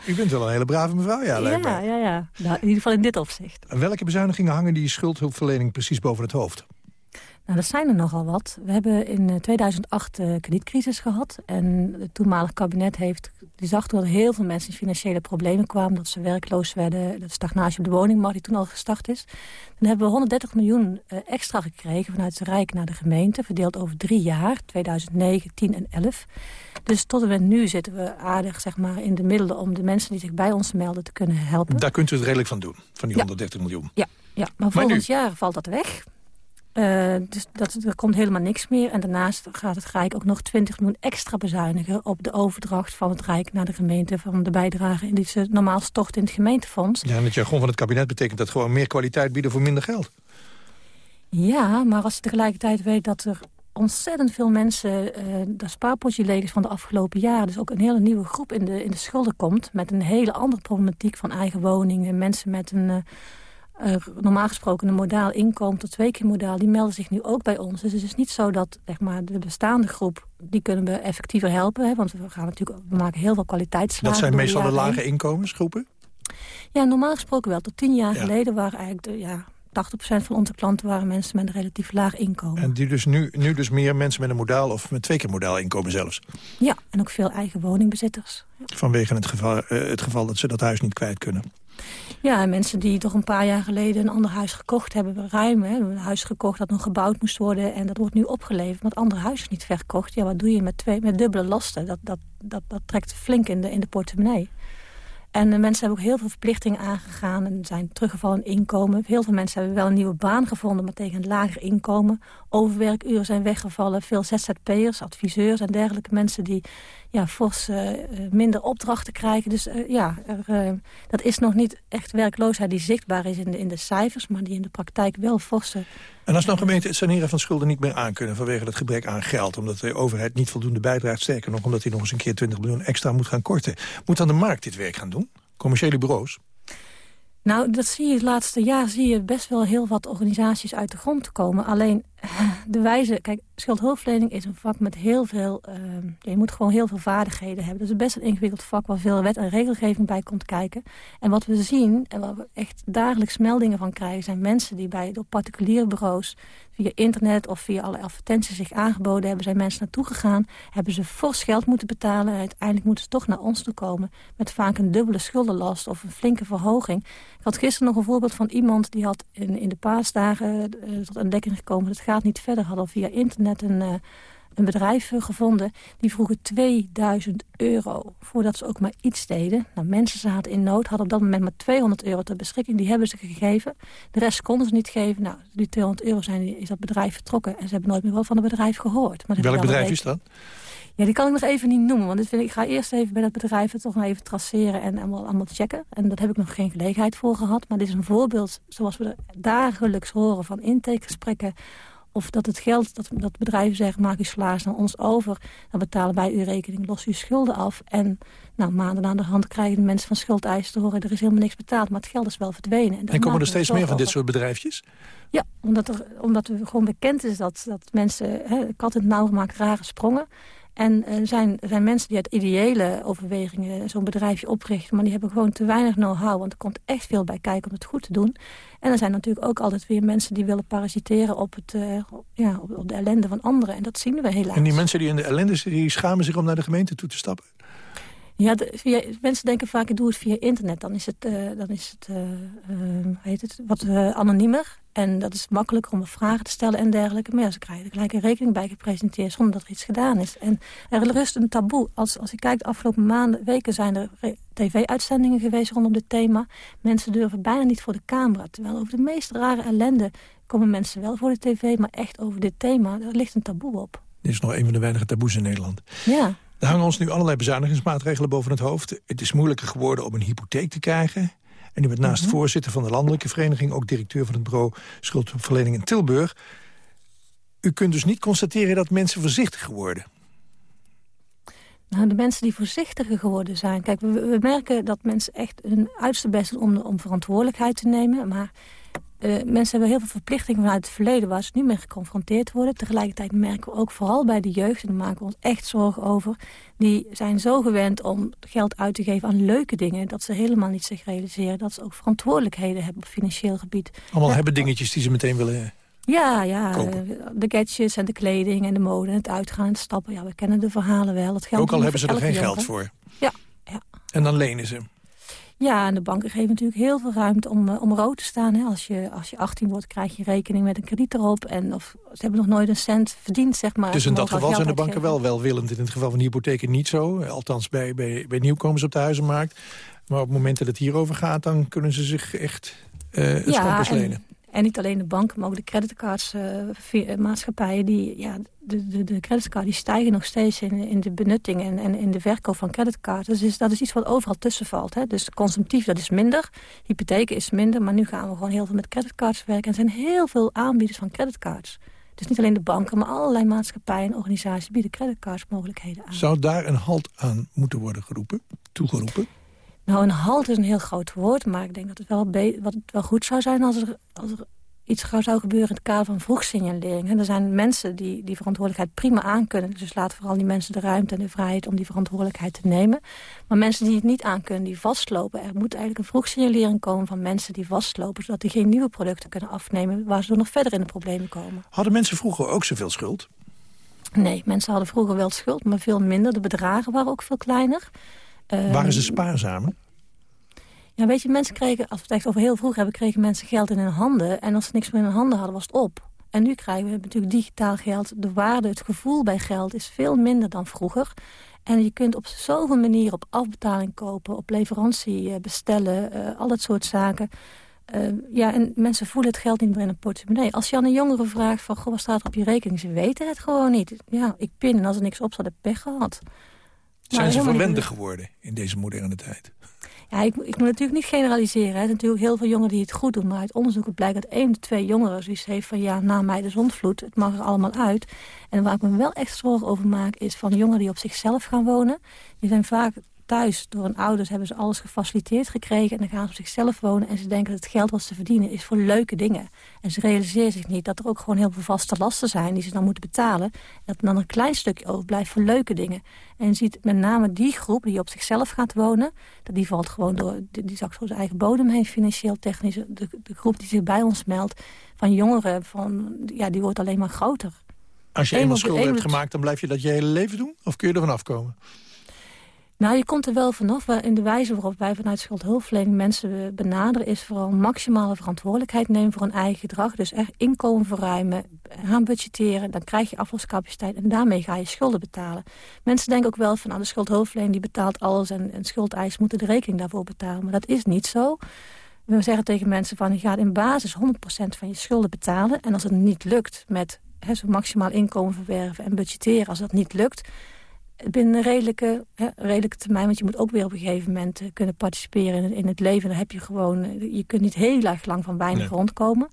U bent wel een hele brave mevrouw, ja, lijkt Ja, ja, ja. Nou, in ieder geval in dit opzicht. Welke bezuinigingen hangen die schuldhulpverlening precies boven het hoofd? Nou, dat zijn er nogal wat. We hebben in 2008 de kredietcrisis gehad. En het toenmalig kabinet heeft, die zag dat heel veel mensen in financiële problemen kwamen. Dat ze werkloos werden, dat stagnatie op de woningmarkt die toen al gestart is. Dan hebben we 130 miljoen extra gekregen vanuit het Rijk naar de gemeente. Verdeeld over drie jaar, 2009, 10 en 11. Dus tot en met nu zitten we aardig zeg maar, in de middelen om de mensen die zich bij ons melden te kunnen helpen. Daar kunt u het redelijk van doen, van die ja. 130 miljoen. Ja, ja. maar, maar volgend nu... jaar valt dat weg. Uh, dus dat, er komt helemaal niks meer. En daarnaast gaat het Rijk ook nog 20 miljoen extra bezuinigen... op de overdracht van het Rijk naar de gemeente... van de bijdrage die ze normaal stort in het gemeentefonds. Ja, en het jargon van het kabinet betekent dat gewoon meer kwaliteit bieden voor minder geld. Ja, maar als je tegelijkertijd weet dat er ontzettend veel mensen... Uh, de spaarpotje leeg is van de afgelopen jaren... dus ook een hele nieuwe groep in de, in de schulden komt... met een hele andere problematiek van eigen woningen... mensen met een... Uh, uh, normaal gesproken een modaal inkomen tot twee keer modaal... die melden zich nu ook bij ons. Dus het is niet zo dat zeg maar, de bestaande groep... die kunnen we effectiever helpen. Hè, want we, gaan natuurlijk, we maken heel veel kwaliteitsslagen. Dat zijn meestal de lage inkomensgroepen? Ja, normaal gesproken wel. Tot tien jaar ja. geleden waren eigenlijk... De, ja, 80% van onze klanten waren mensen met een relatief laag inkomen. En die dus nu, nu dus meer mensen met een modaal of met twee keer modaal inkomen zelfs? Ja, en ook veel eigen woningbezitters. Ja. Vanwege het geval, uh, het geval dat ze dat huis niet kwijt kunnen? Ja, en mensen die toch een paar jaar geleden een ander huis gekocht hebben, ruim. Hè, een huis gekocht dat nog gebouwd moest worden en dat wordt nu opgeleverd. Het andere huis is niet verkocht. Ja, wat doe je met, twee, met dubbele lasten? Dat, dat, dat, dat trekt flink in de, in de portemonnee. En de mensen hebben ook heel veel verplichtingen aangegaan en zijn teruggevallen in inkomen. Heel veel mensen hebben wel een nieuwe baan gevonden, maar tegen een lager inkomen. Overwerkuren zijn weggevallen. Veel ZZP'ers, adviseurs en dergelijke mensen die ja, fors uh, minder opdrachten krijgen. Dus uh, ja, er, dat is nog niet echt werkloosheid die zichtbaar is in de, in de cijfers... maar die in de praktijk wel forse... En als nou gemeenten het saneren van schulden niet meer aankunnen... vanwege het gebrek aan geld, omdat de overheid niet voldoende bijdraagt... sterker nog, omdat hij nog eens een keer 20 miljoen extra moet gaan korten... moet dan de markt dit werk gaan doen? Commerciële bureaus? Nou, dat zie je het laatste jaar zie je best wel heel wat organisaties uit de grond komen. Alleen de wijze... Kijk, schuldhulpverlening is een vak met heel veel... Uh, je moet gewoon heel veel vaardigheden hebben. Dat is best een ingewikkeld vak waar veel wet en regelgeving bij komt kijken. En wat we zien, en waar we echt dagelijks meldingen van krijgen... zijn mensen die bij door particuliere bureaus via internet of via alle advertenties zich aangeboden hebben... zijn mensen naartoe gegaan, hebben ze fors geld moeten betalen... en uiteindelijk moeten ze toch naar ons toe komen... met vaak een dubbele schuldenlast of een flinke verhoging. Ik had gisteren nog een voorbeeld van iemand die had in, in de paasdagen... Uh, tot ontdekking gekomen dat het gaat niet verder, hadden via internet een, uh, een bedrijf uh, gevonden. Die vroegen 2000 euro voordat ze ook maar iets deden. Nou, mensen zaten in nood, hadden op dat moment maar 200 euro ter beschikking. Die hebben ze gegeven. De rest konden ze niet geven. Nou, die 200 euro zijn, is dat bedrijf vertrokken. En ze hebben nooit meer wel van het bedrijf gehoord. Maar Welk bedrijf is dat? Ja, die kan ik nog even niet noemen. Want dit vind ik, ik ga eerst even bij dat bedrijf het toch nog even traceren en allemaal, allemaal checken. En dat heb ik nog geen gelegenheid voor gehad. Maar dit is een voorbeeld zoals we dagelijks horen van intakegesprekken Of dat het geld, dat, dat bedrijven zeggen, maak uw salaris naar ons over. Dan betalen wij uw rekening, los uw schulden af. En nou, maanden aan de hand krijgen de mensen van schuldeisen te horen... er is helemaal niks betaald, maar het geld is wel verdwenen. En, en komen er steeds meer van dit soort bedrijfjes? Ja, omdat, er, omdat er gewoon bekend is dat, dat mensen... Hè, kat in het nauw gemaakt rare sprongen... En er zijn, zijn mensen die uit ideële overwegingen zo'n bedrijfje oprichten... maar die hebben gewoon te weinig know-how, want er komt echt veel bij kijken om het goed te doen. En er zijn natuurlijk ook altijd weer mensen die willen parasiteren op, het, uh, ja, op, op, de ellende van anderen. En dat zien we helaas. En die mensen die in de ellende zitten, die schamen zich om naar de gemeente toe te stappen? Ja, via, mensen denken vaak, ik doe het via internet. Dan is het, uh, dan is het, uh, heet het wat anoniemer. En dat is makkelijker om vragen te stellen en dergelijke. Maar ja, ze krijgen er gelijk een rekening bij gepresenteerd zonder dat er iets gedaan is. En er rust een taboe. Als, als je kijkt, de afgelopen maanden, weken zijn er tv-uitzendingen geweest rondom dit thema. Mensen durven bijna niet voor de camera. Terwijl over de meest rare ellende komen mensen wel voor de tv. Maar echt over dit thema, daar ligt een taboe op. Dit is nog een van de weinige taboes in Nederland. Ja. Er hangen ons nu allerlei bezuinigingsmaatregelen boven het hoofd. Het is moeilijker geworden om een hypotheek te krijgen. En u bent naast Mhm. voorzitter van de landelijke vereniging... ook directeur van het bureau schuldverlening in Tilburg. U kunt dus niet constateren dat mensen voorzichtiger worden. Nou, de mensen die voorzichtiger geworden zijn. Kijk, we, we merken dat mensen echt hun uiterste best doen om, om verantwoordelijkheid te nemen. Maar uh, mensen hebben heel veel verplichtingen vanuit het verleden... waar ze nu mee geconfronteerd worden. Tegelijkertijd merken we ook vooral bij de jeugd... en daar maken we ons echt zorgen over... die zijn zo gewend om geld uit te geven aan leuke dingen... dat ze helemaal niet zich realiseren... dat ze ook verantwoordelijkheden hebben op financieel gebied. Allemaal ja. hebben dingetjes die ze meteen willen ja, ja kopen. de gadgets en de kleding en de mode en het uitgaan en het stappen. Ja, we kennen de verhalen wel. Het ook al hebben ze er geen geld voor. Ja, ja. En dan lenen ze. Ja, en de banken geven natuurlijk heel veel ruimte om, uh, om rood te staan. Hè. Als, je, als je 18 wordt, krijg je rekening met een krediet erop. En of, ze hebben nog nooit een cent verdiend, zeg maar. Dus in dat geval zijn de banken wel welwillend. In het geval van de hypotheken niet zo. Althans bij, bij, bij nieuwkomers op de huizenmarkt. Maar op het moment dat het hierover gaat... dan kunnen ze zich echt uh, een ja, lenen. En, niet alleen de banken, maar ook de creditcardsmaatschappijen. Uh, die, ja, de, de, de creditcards die stijgen nog steeds in, in de benutting en, en in de verkoop van creditcards. Dus dat is iets wat overal tussen valt. Hè. Dus consumptief, dat is minder. Hypotheken is minder, maar nu gaan we gewoon heel veel met creditcards werken. En er zijn heel veel aanbieders van creditcards. Dus niet alleen de banken, maar allerlei maatschappijen en organisaties bieden creditcardsmogelijkheden aan. Zou daar een halt aan moeten worden geroepen, toegeroepen? Nou, een halt is een heel groot woord, maar ik denk dat het wel, wat het wel goed zou zijn als er, als er iets zou gebeuren in het kader van vroegsignalering. En er zijn mensen die die verantwoordelijkheid prima aankunnen. Dus laat vooral die mensen de ruimte en de vrijheid om die verantwoordelijkheid te nemen. Maar mensen die het niet aankunnen, die vastlopen. Er moet eigenlijk een vroegsignalering komen van mensen die vastlopen... zodat die geen nieuwe producten kunnen afnemen... waar ze nog verder in de problemen komen. Hadden mensen vroeger ook zoveel schuld? Nee, mensen hadden vroeger wel schuld, maar veel minder. De bedragen waren ook veel kleiner. Uh, waren ze spaarzamer? Ja, weet je, mensen kregen, als we het echt over heel vroeg hebben... kregen mensen geld in hun handen. En als ze niks meer in hun handen hadden, was het op. En nu krijgen we natuurlijk digitaal geld. De waarde, het gevoel bij geld is veel minder dan vroeger. En je kunt op zoveel manieren op afbetaling kopen... op leverantie bestellen, uh, al dat soort zaken... Uh, ja, en mensen voelen het geld niet meer in een portemonnee. Als je aan een jongere vraagt van, goh, wat staat er op je rekening? Ze weten het gewoon niet. Ja, ik pin en als er niks op staat, heb ik pech gehad. Zijn nou, ze verwendig geworden in deze moderne tijd? Ja, ik, ik moet natuurlijk niet generaliseren. Er zijn natuurlijk heel veel jongeren die het goed doen. Maar uit onderzoeken blijkt dat één de twee jongeren zoiets heeft van... ja, na mij de zondvloed, het mag er allemaal uit. En waar ik me wel echt zorgen over maak... is van jongeren die op zichzelf gaan wonen. Die zijn vaak thuis door hun ouders hebben ze alles gefaciliteerd gekregen... en dan gaan ze op zichzelf wonen en ze denken dat het geld wat ze verdienen... is voor leuke dingen. En ze realiseren zich niet dat er ook gewoon heel veel vaste lasten zijn... die ze dan moeten betalen. En dat dan een klein stukje overblijft voor leuke dingen. En je ziet met name die groep die op zichzelf gaat wonen... Dat die valt gewoon door, die, zakt zo zijn eigen bodem heen... financieel, technisch. De, de groep die zich bij ons meldt van jongeren... Van, ja, die wordt alleen maar groter. Als je eenmaal schulden hebt gemaakt, dan blijf je dat je hele leven doen? Of kun je er vanaf komen? Nou, je komt er wel vanaf. In de wijze waarop wij vanuit schuldhulpverlening mensen benaderen... is vooral maximale verantwoordelijkheid nemen voor hun eigen gedrag. Dus echt inkomen verruimen, gaan budgetteren. Dan krijg je aflosscapaciteit en daarmee ga je schulden betalen. Mensen denken ook wel van nou, de schuldhulpverlening die betaalt alles... en, en schuldeisers moeten de rekening daarvoor betalen. Maar dat is niet zo. We zeggen tegen mensen van je gaat in basis 100% van je schulden betalen. En als het niet lukt met zo'n maximaal inkomen verwerven en budgetteren... als dat niet lukt binnen een redelijke, hè, redelijke termijn. Want je moet ook weer op een gegeven moment uh, kunnen participeren in, in, het leven. Dan heb je gewoon, uh, je kunt niet heel erg lang van weinig nee. rondkomen.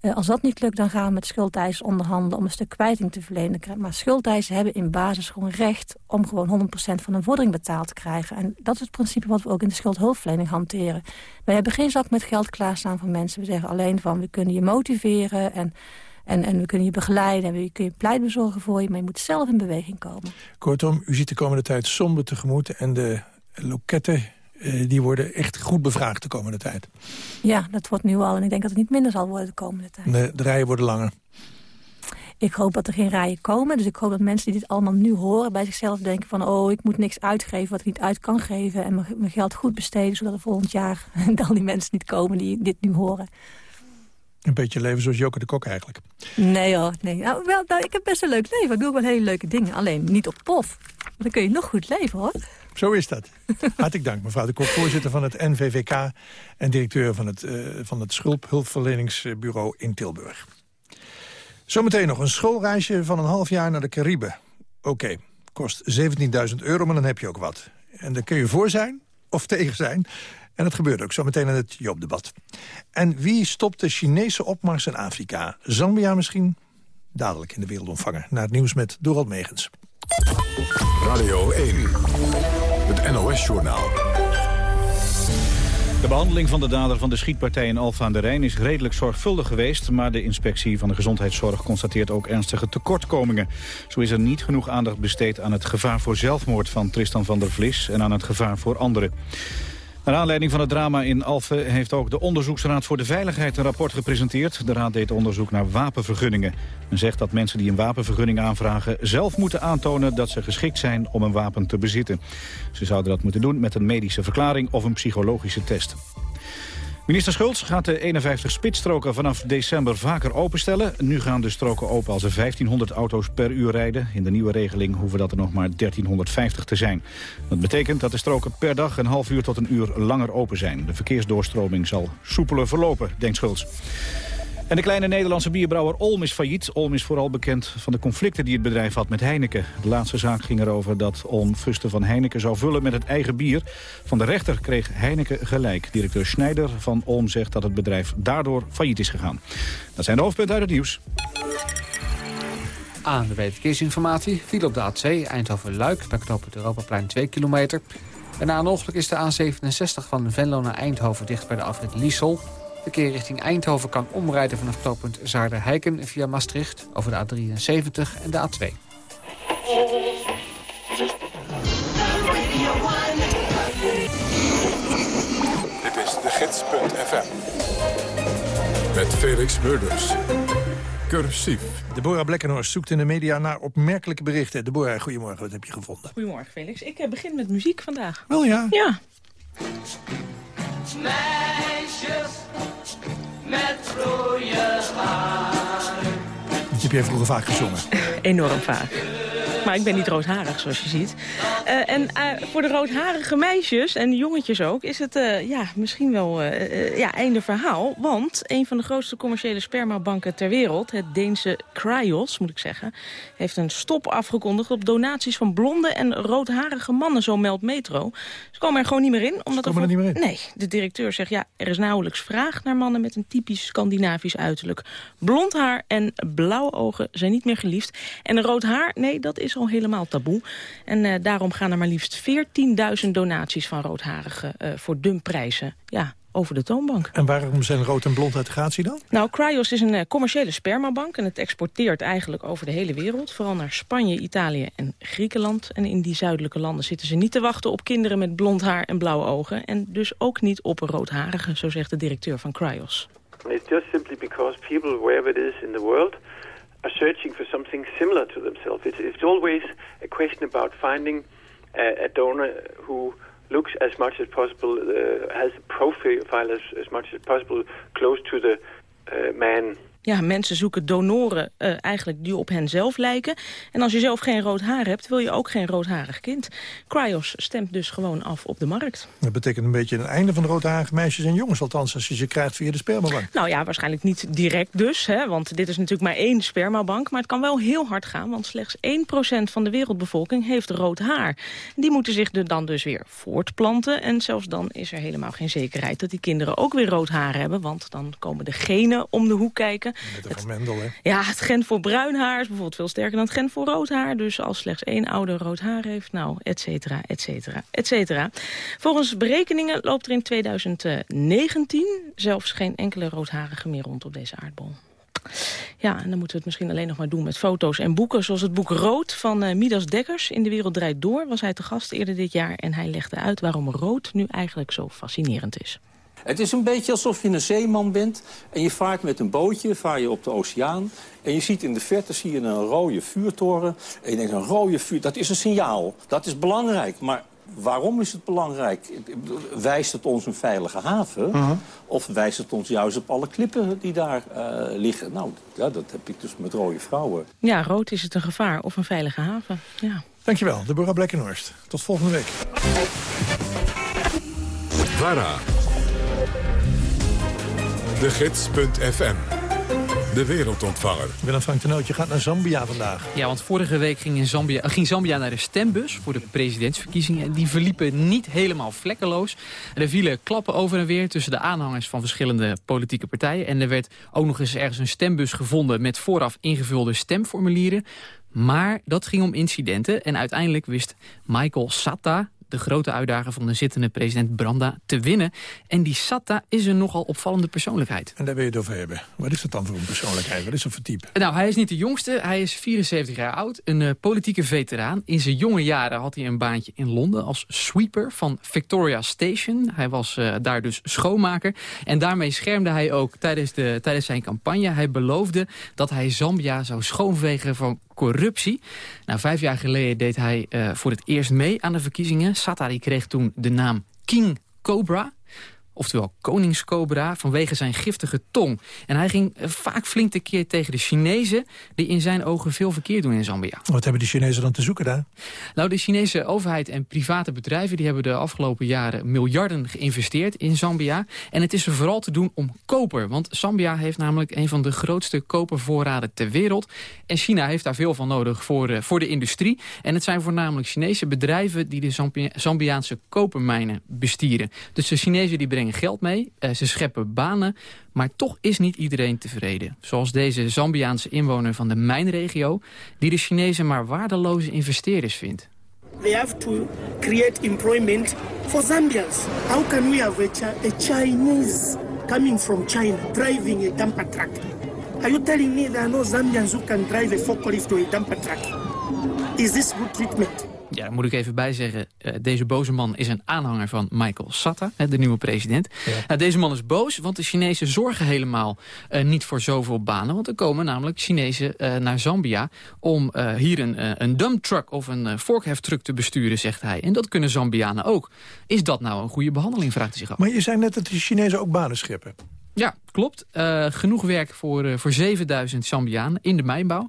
Uh, als dat niet lukt, dan gaan we met schuldeisers onderhandelen om een stuk kwijting te verlenen. Maar schuldeisers hebben in basis gewoon recht om gewoon 100% van een vordering betaald te krijgen. En dat is het principe wat we ook in de schuldhulpverlening hanteren. Wij hebben geen zak met geld klaarstaan van mensen. We zeggen alleen van, we kunnen je motiveren en... En, en we kunnen je begeleiden en we kunnen je pleit bezorgen voor je... maar je moet zelf in beweging komen. Kortom, u ziet de komende tijd somber tegemoet... en de loketten eh, die worden echt goed bevraagd de komende tijd. Ja, dat wordt nu al. En ik denk dat het niet minder zal worden de komende tijd. De, de rijen worden langer. Ik hoop dat er geen rijen komen. Dus ik hoop dat mensen die dit allemaal nu horen... bij zichzelf denken van... oh, ik moet niks uitgeven wat ik niet uit kan geven... en mijn geld goed besteden... zodat er volgend jaar *laughs* al die mensen niet komen die dit nu horen. Een beetje leven zoals Joke de Kok eigenlijk. Nee hoor, nee. Nou, wel, nou, ik heb best een leuk leven. Ik doe ook wel hele leuke dingen. Alleen niet op pof. dan kun je nog goed leven hoor. Zo is dat. *laughs* Hartelijk dank, mevrouw de Kok, voorzitter van het NVVK... en directeur van het, uh, van het Schulphulpverleningsbureau in Tilburg. Zometeen nog een schoolreisje van een half jaar naar de Cariben. Oké, kost 17.000 euro, maar dan heb je ook wat. En daar kun je voor zijn of tegen zijn. En dat gebeurt ook zometeen in het Joopdebat. En wie stopt de Chinese opmars in Afrika? Zambia misschien? Dadelijk in de wereld ontvangen. Naar het nieuws met Dorald Megens. Radio 1, het NOS-journaal. De behandeling van de dader van de schietpartij in Alfa aan de Rijn is redelijk zorgvuldig geweest, maar de inspectie van de gezondheidszorg constateert ook ernstige tekortkomingen. Zo is er niet genoeg aandacht besteed aan het gevaar voor zelfmoord van Tristan van der Vlis en aan het gevaar voor anderen. Naar aanleiding van het drama in Alphen heeft ook de Onderzoeksraad voor de Veiligheid een rapport gepresenteerd. De raad deed onderzoek naar wapenvergunningen. En zegt dat mensen die een wapenvergunning aanvragen zelf moeten aantonen dat ze geschikt zijn om een wapen te bezitten. Ze zouden dat moeten doen met een medische verklaring of een psychologische test. Minister Schultz gaat de 51 spitsstroken vanaf december vaker openstellen. Nu gaan de stroken open als er 1500 auto's per uur rijden. In de nieuwe regeling hoeven dat er nog maar 1350 te zijn. Dat betekent dat de stroken per dag een half uur tot een uur langer open zijn. De verkeersdoorstroming zal soepeler verlopen, denkt Schultz. En de kleine Nederlandse bierbrouwer Olm is failliet. Olm is vooral bekend van de conflicten die het bedrijf had met Heineken. De laatste zaak ging erover dat Olm fusten van Heineken zou vullen met het eigen bier. Van de rechter kreeg Heineken gelijk. Directeur Schneider van Olm zegt dat het bedrijf daardoor failliet is gegaan. Dat zijn de hoofdpunten uit het nieuws. Aan de verkeersinformatie viel op de A2 Eindhoven-Luik... bij knooppunt Europaplein 2 kilometer. En na een is de A67 van Venlo naar Eindhoven dicht bij de afrit Liesel... Verkeer richting Eindhoven kan omrijden vanaf knooppunt Zaarder-Heiken via Maastricht over de A73 en de A2. Dit is de gids.fm. Met Felix Murders. Cursief. Deborah Blekkenhorst zoekt in de media naar opmerkelijke berichten. Deborah, goedemorgen, wat heb je gevonden? Goedemorgen, Felix. Ik eh, begin met muziek vandaag. Wel ja? Ja. Meisjes met rode haar. Dat heb jij vroeger vaak gezongen. Enorm vaak. Maar ik ben niet roodharig, zoals je ziet. Uh, en uh, voor de roodharige meisjes en jongetjes ook... is het uh, ja, misschien wel ja, einde verhaal. Want een van de grootste commerciële spermabanken ter wereld... het Deense Cryos, moet ik zeggen... heeft een stop afgekondigd op donaties van blonde en roodharige mannen. Zo meldt Metro. Ze komen er gewoon niet meer in. Omdat Ze komen er niet meer in? Nee, de directeur zegt... ja, er is nauwelijks vraag naar mannen met een typisch Scandinavisch uiterlijk. Blond haar en blauwe ogen zijn niet meer geliefd. En rood haar, nee, dat is al helemaal taboe. En uh, daarom gaan er maar liefst 14.000 donaties van roodharigen uh, voor dumprijzen. Ja, over de toonbank. En waarom zijn rood en blond uit de gratie dan? Nou, Cryos is een uh, commerciële spermabank en het exporteert eigenlijk over de hele wereld. Vooral naar Spanje, Italië en Griekenland. En in die zuidelijke landen zitten ze niet te wachten op kinderen met blond haar en blauwe ogen. En dus ook niet op roodharigen, zo zegt de directeur van Cryos. It's just simply because people, wherever it is in the world are searching for something similar to themselves. It's, it's always a question about finding a, a donor who looks as much as possible, uh, has a profile as, as much as possible close to the uh, man ja, mensen zoeken donoren uh, eigenlijk die op hen zelf lijken. En als je zelf geen rood haar hebt, wil je ook geen roodharig kind. Cryos stemt dus gewoon af op de markt. Dat betekent een beetje een einde van de roodharige meisjes en jongens. Althans, als je ze krijgt via de spermabank. Nou ja, waarschijnlijk niet direct dus. Hè, want dit is natuurlijk maar één spermabank. Maar het kan wel heel hard gaan. Want slechts 1% van de wereldbevolking heeft rood haar. Die moeten zich er dan dus weer voortplanten. En zelfs dan is er helemaal geen zekerheid dat die kinderen ook weer rood haar hebben. Want dan komen de genen om de hoek kijken Met Van Mendel, hè? Ja, het gen voor bruin haar is bijvoorbeeld veel sterker dan het gen voor rood haar. Dus als slechts één ouder rood haar heeft, nou, et cetera, et cetera, et cetera. Volgens berekeningen loopt er in 2019 zelfs geen enkele roodharige meer rond op deze aardbol. Ja, en dan moeten we het misschien alleen nog maar doen met foto's en boeken. Zoals het boek Rood van uh, Midas Dekkers. In de wereld draait door was hij te gast eerder dit jaar. En hij legde uit waarom rood nu eigenlijk zo fascinerend is. Het is een beetje alsof je een zeeman bent en je vaart met een bootje, vaar je op de oceaan... en je ziet in de verte zie je een rode vuurtoren. En je denkt, een rode vuur, dat is een signaal. Dat is belangrijk, maar waarom is het belangrijk? Wijst het ons een veilige haven? Uh -huh. Of wijst het ons juist op alle klippen die daar uh, liggen? Nou, ja, dat heb ik dus met rode vrouwen. Ja, rood is het een gevaar of een veilige haven. Ja. Dankjewel, Deborah Blekkenhorst. Tot volgende week. VARA. De Gids.fm. De wereldontvanger. Willem Frank Tenootje gaat naar Zambia vandaag. Ja, want vorige week ging, in Zambia, ging Zambia naar de stembus voor de presidentsverkiezingen. En die verliepen niet helemaal vlekkeloos. Er vielen klappen over en weer tussen de aanhangers van verschillende politieke partijen. En er werd ook nog eens ergens een stembus gevonden met vooraf ingevulde stemformulieren. Maar dat ging om incidenten en uiteindelijk wist Michael Satta, de grote uitdager van de zittende president Branda te winnen. En die Satta is een nogal opvallende persoonlijkheid. En daar wil je het over hebben. Wat is dat dan voor een persoonlijkheid? Wat is dat voor type? Nou, hij is niet de jongste. Hij is 74 jaar oud. Een uh, politieke veteraan. In zijn jonge jaren had hij een baantje in Londen als sweeper van Victoria Station. Hij was uh, daar dus schoonmaker. En daarmee schermde hij ook tijdens, de, tijdens zijn campagne. Hij beloofde dat hij Zambia zou schoonvegen van corruptie. Nou, vijf jaar geleden deed hij uh, voor het eerst mee aan de verkiezingen. Satari kreeg toen de naam King Cobra oftewel koningscobra, vanwege zijn giftige tong. En hij ging vaak flink tekeer tegen de Chinezen... die in zijn ogen veel verkeerd doen in Zambia. Wat hebben de Chinezen dan te zoeken daar? Nou, de Chinese overheid en private bedrijven... die hebben de afgelopen jaren miljarden geïnvesteerd in Zambia. En het is er vooral te doen om koper. Want Zambia heeft namelijk een van de grootste kopervoorraden ter wereld. En China heeft daar veel van nodig voor, uh, voor de industrie. En het zijn voornamelijk Chinese bedrijven... die de Zambia Zambiaanse kopermijnen bestieren. Dus de Chinezen die brengen geld mee, uh, ze scheppen banen, maar toch is niet iedereen tevreden. Zoals deze Zambiaanse inwoner van de mijnregio, die de Chinezen maar waardeloze investeerders vindt. They have to create employment for Zambians. How can we have a Chinese coming from China driving a dumper truck? Are you telling me there are no Zambians who can drive a forklift or a dumper truck? Is this good treatment? Ja, daar moet ik even bij zeggen. Uh, deze boze man is een aanhanger van Michael Satta, de nieuwe president. Ja. Nou, deze man is boos, want de Chinezen zorgen helemaal uh, niet voor zoveel banen. Want er komen namelijk Chinezen uh, naar Zambia om hier een, een dump truck of een vorkheftruck te besturen, zegt hij. En dat kunnen Zambianen ook. Is dat nou een goede behandeling, vraagt hij zich af. Maar je zei net dat de Chinezen ook banen scheppen. Ja, klopt. genoeg werk voor, voor 7000 Zambianen in de mijnbouw.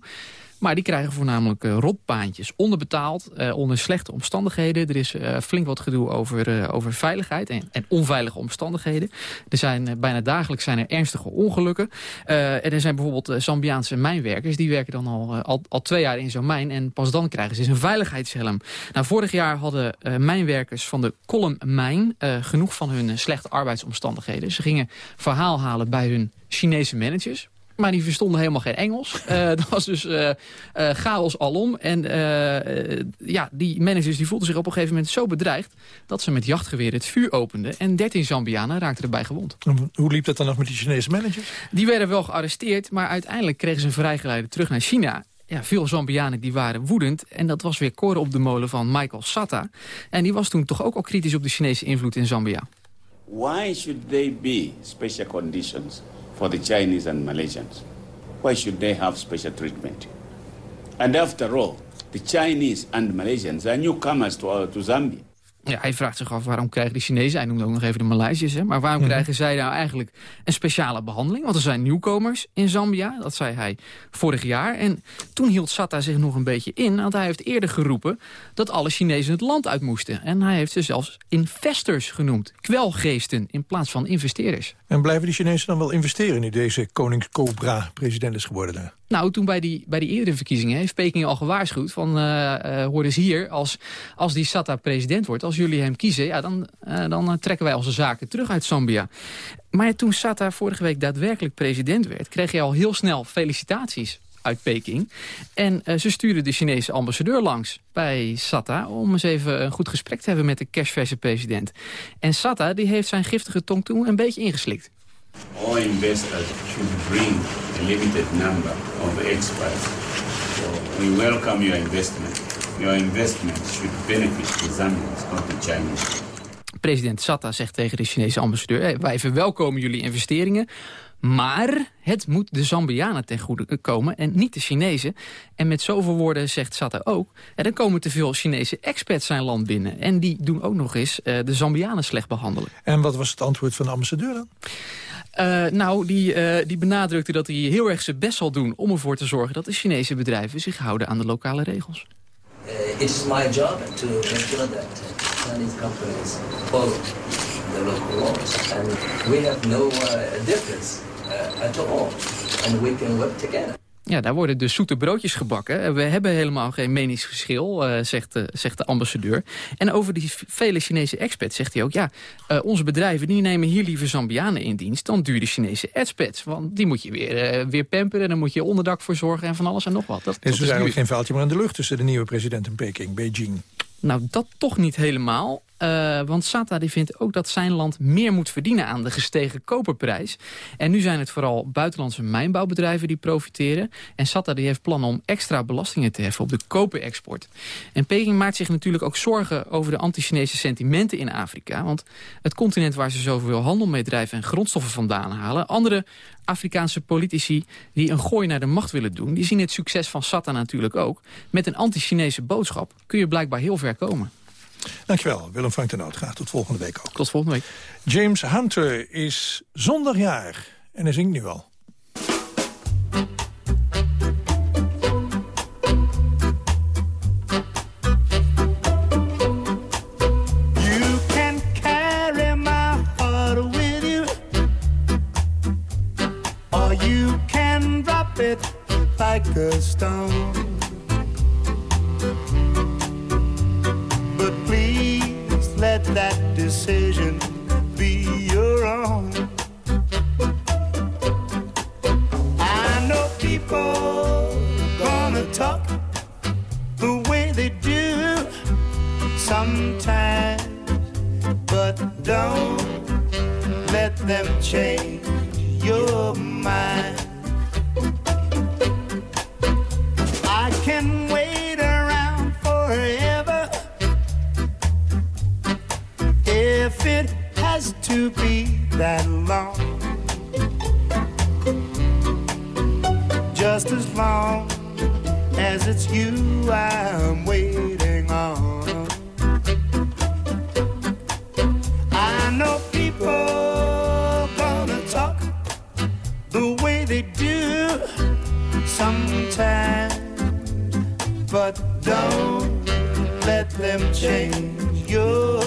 Maar die krijgen voornamelijk uh, rotbaantjes. Onderbetaald, uh, onder slechte omstandigheden. Er is uh, flink wat gedoe over, over veiligheid en, en, onveilige omstandigheden. Er zijn bijna dagelijks zijn er ernstige ongelukken. en er zijn bijvoorbeeld Zambiaanse mijnwerkers. Die werken dan al, al, twee jaar in zo'n mijn. En pas dan krijgen ze een veiligheidshelm. Nou, vorig jaar hadden mijnwerkers van de Kolm-mijn genoeg van hun slechte arbeidsomstandigheden. Ze gingen verhaal halen bij hun Chinese managers. Maar die verstonden helemaal geen Engels. Uh, *laughs* dat was dus uh, uh, chaos alom. En ja, die managers die voelden zich op een gegeven moment zo bedreigd... dat ze met jachtgeweren het vuur openden. En 13 Zambianen raakten erbij gewond. Hoe liep dat dan nog met die Chinese managers? Die werden wel gearresteerd, maar uiteindelijk kregen ze een vrijgeleide terug naar China. Ja, veel Zambianen die waren woedend. En dat was weer koren op de molen van Michael Satta. En die was toen toch ook al kritisch op de Chinese invloed in Zambia. Why should there be special conditions for the Chinese and Malaysians. Why should they have special treatment? And after all, the Chinese and Malaysians are newcomers to, uh, to Zambia. Ja, hij vraagt zich af waarom krijgen de Chinezen, hij noemde ook nog even de Maleisiërs, hè, maar waarom mm -hmm. krijgen zij nou eigenlijk een speciale behandeling? Want er zijn nieuwkomers in Zambia, dat zei hij vorig jaar. En toen hield Satta zich nog een beetje in, want hij heeft eerder geroepen dat alle Chinezen het land uit moesten. En hij heeft ze zelfs investors genoemd, kwelgeesten in plaats van investeerders. En blijven die Chinezen dan wel investeren nu deze konings Cobra president is geworden daar? Nou, toen bij die, bij die eerdere verkiezingen heeft Peking al gewaarschuwd... van uh, uh, hoor eens hier, als, als die Sata president wordt... als jullie hem kiezen, ja, dan, uh, dan trekken wij onze zaken terug uit Zambia. Maar toen Sata vorige week daadwerkelijk president werd... kreeg hij al heel snel felicitaties uit Peking. En uh, ze stuurden de Chinese ambassadeur langs bij Sata... om eens even een goed gesprek te hebben met de cashverse president. En Sata die heeft zijn giftige tong toen een beetje ingeslikt. All investors should bring a limited number of experts. We welcome your investment. Your investment should benefit the Zambians, not the Chinese. President Sata zegt tegen de Chinese ambassadeur... Hey, wij verwelkomen jullie investeringen... Maar het moet de Zambianen ten goede komen en niet de Chinezen. En met zoveel woorden zegt Sata ook... er dan komen te veel Chinese expats zijn land binnen. En die doen ook nog eens uh, de Zambianen slecht behandelen. En wat was het antwoord van de ambassadeur dan? Uh, nou, die, uh, die benadrukte dat hij heel erg zijn best zal doen... om ervoor te zorgen dat de Chinese bedrijven zich houden aan de lokale regels. Uh, it's my job to make sure that uh, Chinese companies follow the local laws. And we have no uh, difference uh, at all. And we can work together. Ja, daar worden dus zoete broodjes gebakken. We hebben helemaal geen meningsverschil, uh, zegt, de, zegt de ambassadeur. En over die vele Chinese expats zegt hij ook... ja, uh, onze bedrijven die nemen hier liever Zambianen in dienst... dan dure Chinese expats. Want die moet je weer, uh, weer pamperen... en dan moet je onderdak voor zorgen en van alles en nog wat. Dat, dus er is eigenlijk geen vuiltje meer aan de lucht... tussen de nieuwe president en Peking, Beijing. Nou, dat toch niet helemaal. Uh, want Sata die vindt ook dat zijn land meer moet verdienen aan de gestegen koperprijs. En nu zijn het vooral buitenlandse mijnbouwbedrijven die profiteren. En Sata die heeft plannen om extra belastingen te heffen op de koperexport. En Peking maakt zich natuurlijk ook zorgen over de anti-Chinese sentimenten in Afrika. Want het continent waar ze zoveel handel mee drijven en grondstoffen vandaan halen... andere Afrikaanse politici die een gooi naar de macht willen doen... die zien het succes van Sata natuurlijk ook. Met een anti-Chinese boodschap kun je blijkbaar heel ver komen. Dankjewel, Willem Frank de Noot. Graag tot volgende week ook. Tot volgende week. James Hunter is zondagjaar en hij zingt nu al. Like a stone But please let that decision be your own. I know people gonna talk the way they do sometimes, but don't let them change your mind. Can wait around forever if it has to be that long. Just as long as it's you I'm waiting on. I know people gonna talk the way they do sometimes, but don't let them change your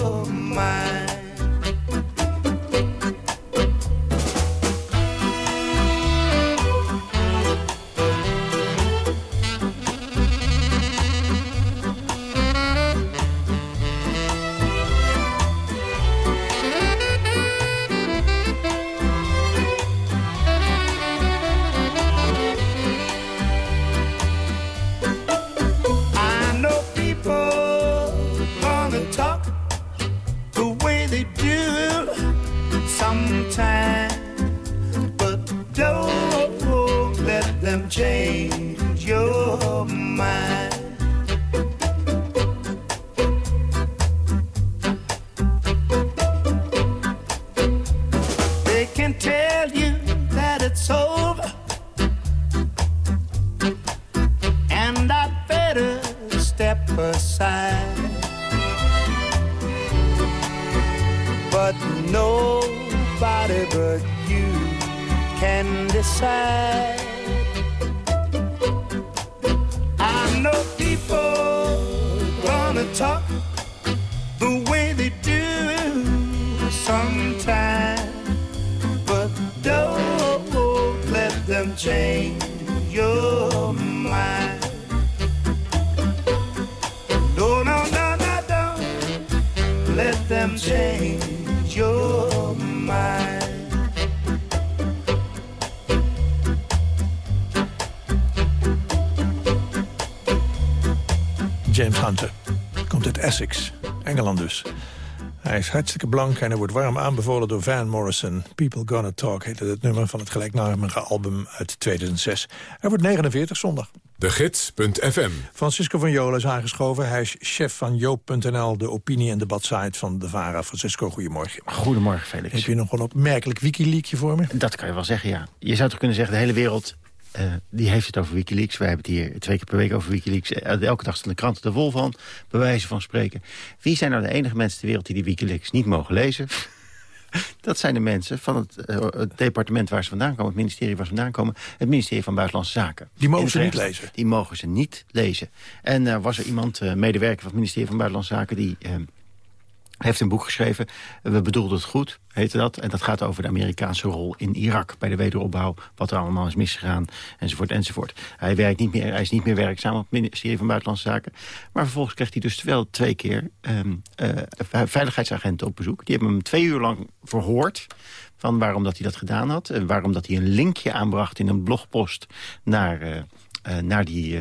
is hartstikke blank en hij wordt warm aanbevolen door Van Morrison. People Gonna Talk heette het nummer van het gelijknamige album uit 2006. Hij wordt 49 zondag. De Gids.fm. Francisco van Jola is aangeschoven. Hij is chef van Joop.nl, de opinie- en debatsite van de VARA. Francisco, goedemorgen. Goedemorgen, Felix. Heb je nog een opmerkelijk Wikileaksje voor me? Dat kan je wel zeggen, ja. Je zou toch kunnen zeggen, de hele wereld uh, die heeft het over Wikileaks. Wij hebben het hier twee keer per week over Wikileaks. Uh, elke dag staan de kranten er vol van, bij wijze van spreken. Wie zijn nou de enige mensen ter wereld die die Wikileaks niet mogen lezen? *laughs* Dat zijn de mensen van het, uh, het, departement waar ze vandaan komen... het ministerie waar ze vandaan komen... het ministerie van Buitenlandse Zaken. Die mogen ze niet lezen? Die mogen ze niet lezen. En was er iemand, medewerker van het ministerie van Buitenlandse Zaken... die heeft een boek geschreven, We bedoelden het goed, heette dat. En dat gaat over de Amerikaanse rol in Irak bij de wederopbouw. Wat er allemaal is misgegaan, enzovoort, enzovoort. Hij, werkt niet meer, hij is niet meer werkzaam op het ministerie van Buitenlandse Zaken. Maar vervolgens kreeg hij dus wel twee keer um, uh, veiligheidsagenten op bezoek. Die hebben hem twee uur lang verhoord van waarom dat hij dat gedaan had. En waarom dat hij een linkje aanbracht in een blogpost naar... Uh, uh, naar, die,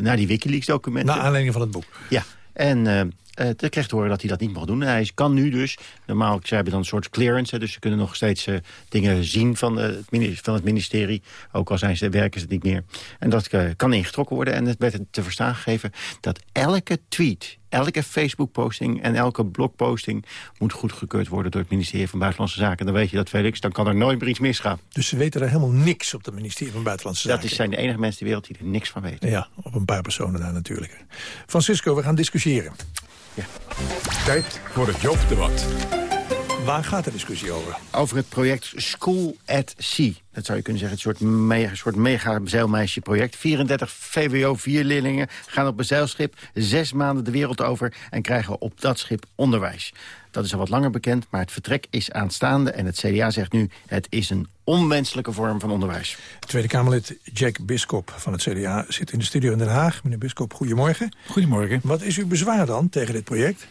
naar die Wikileaks-documenten. Naar aanleiding van het boek. Ja, en uh, uh, kreeg te horen dat hij dat niet mocht doen. En hij kan nu dus, normaal ze hebben dan een soort clearance... Hè, dus ze kunnen nog steeds uh, dingen zien van, uh, het van het ministerie. Ook al zijn ze, werken ze het niet meer. En dat kan ingetrokken worden. En het werd te verstaan gegeven dat elke tweet elke Facebook-posting en elke blogposting moet goedgekeurd worden door het ministerie van Buitenlandse Zaken. Dan weet je dat, Felix, dan kan er nooit meer iets misgaan. Dus ze weten er helemaal niks op het ministerie van Buitenlandse Zaken? Dat zijn de enige mensen ter wereld die er niks van weten. Ja, op een paar personen daar natuurlijk. Francisco, we gaan discussiëren. Tijd voor het Joop-debat. Waar gaat de discussie over? Over het project School at Sea. Dat zou je kunnen zeggen, een soort mega, soort mega zeilmeisje-project. 34 VWO-4-leerlingen gaan op een zeilschip zes maanden de wereld over... en krijgen op dat schip onderwijs. Dat is al wat langer bekend, maar het vertrek is aanstaande... en het CDA zegt nu, het is een onwenselijke vorm van onderwijs. Tweede Kamerlid Jack Biskop van het CDA zit in de studio in Den Haag. Meneer Biskop, goedemorgen. Goedemorgen. Wat is uw bezwaar dan tegen dit project?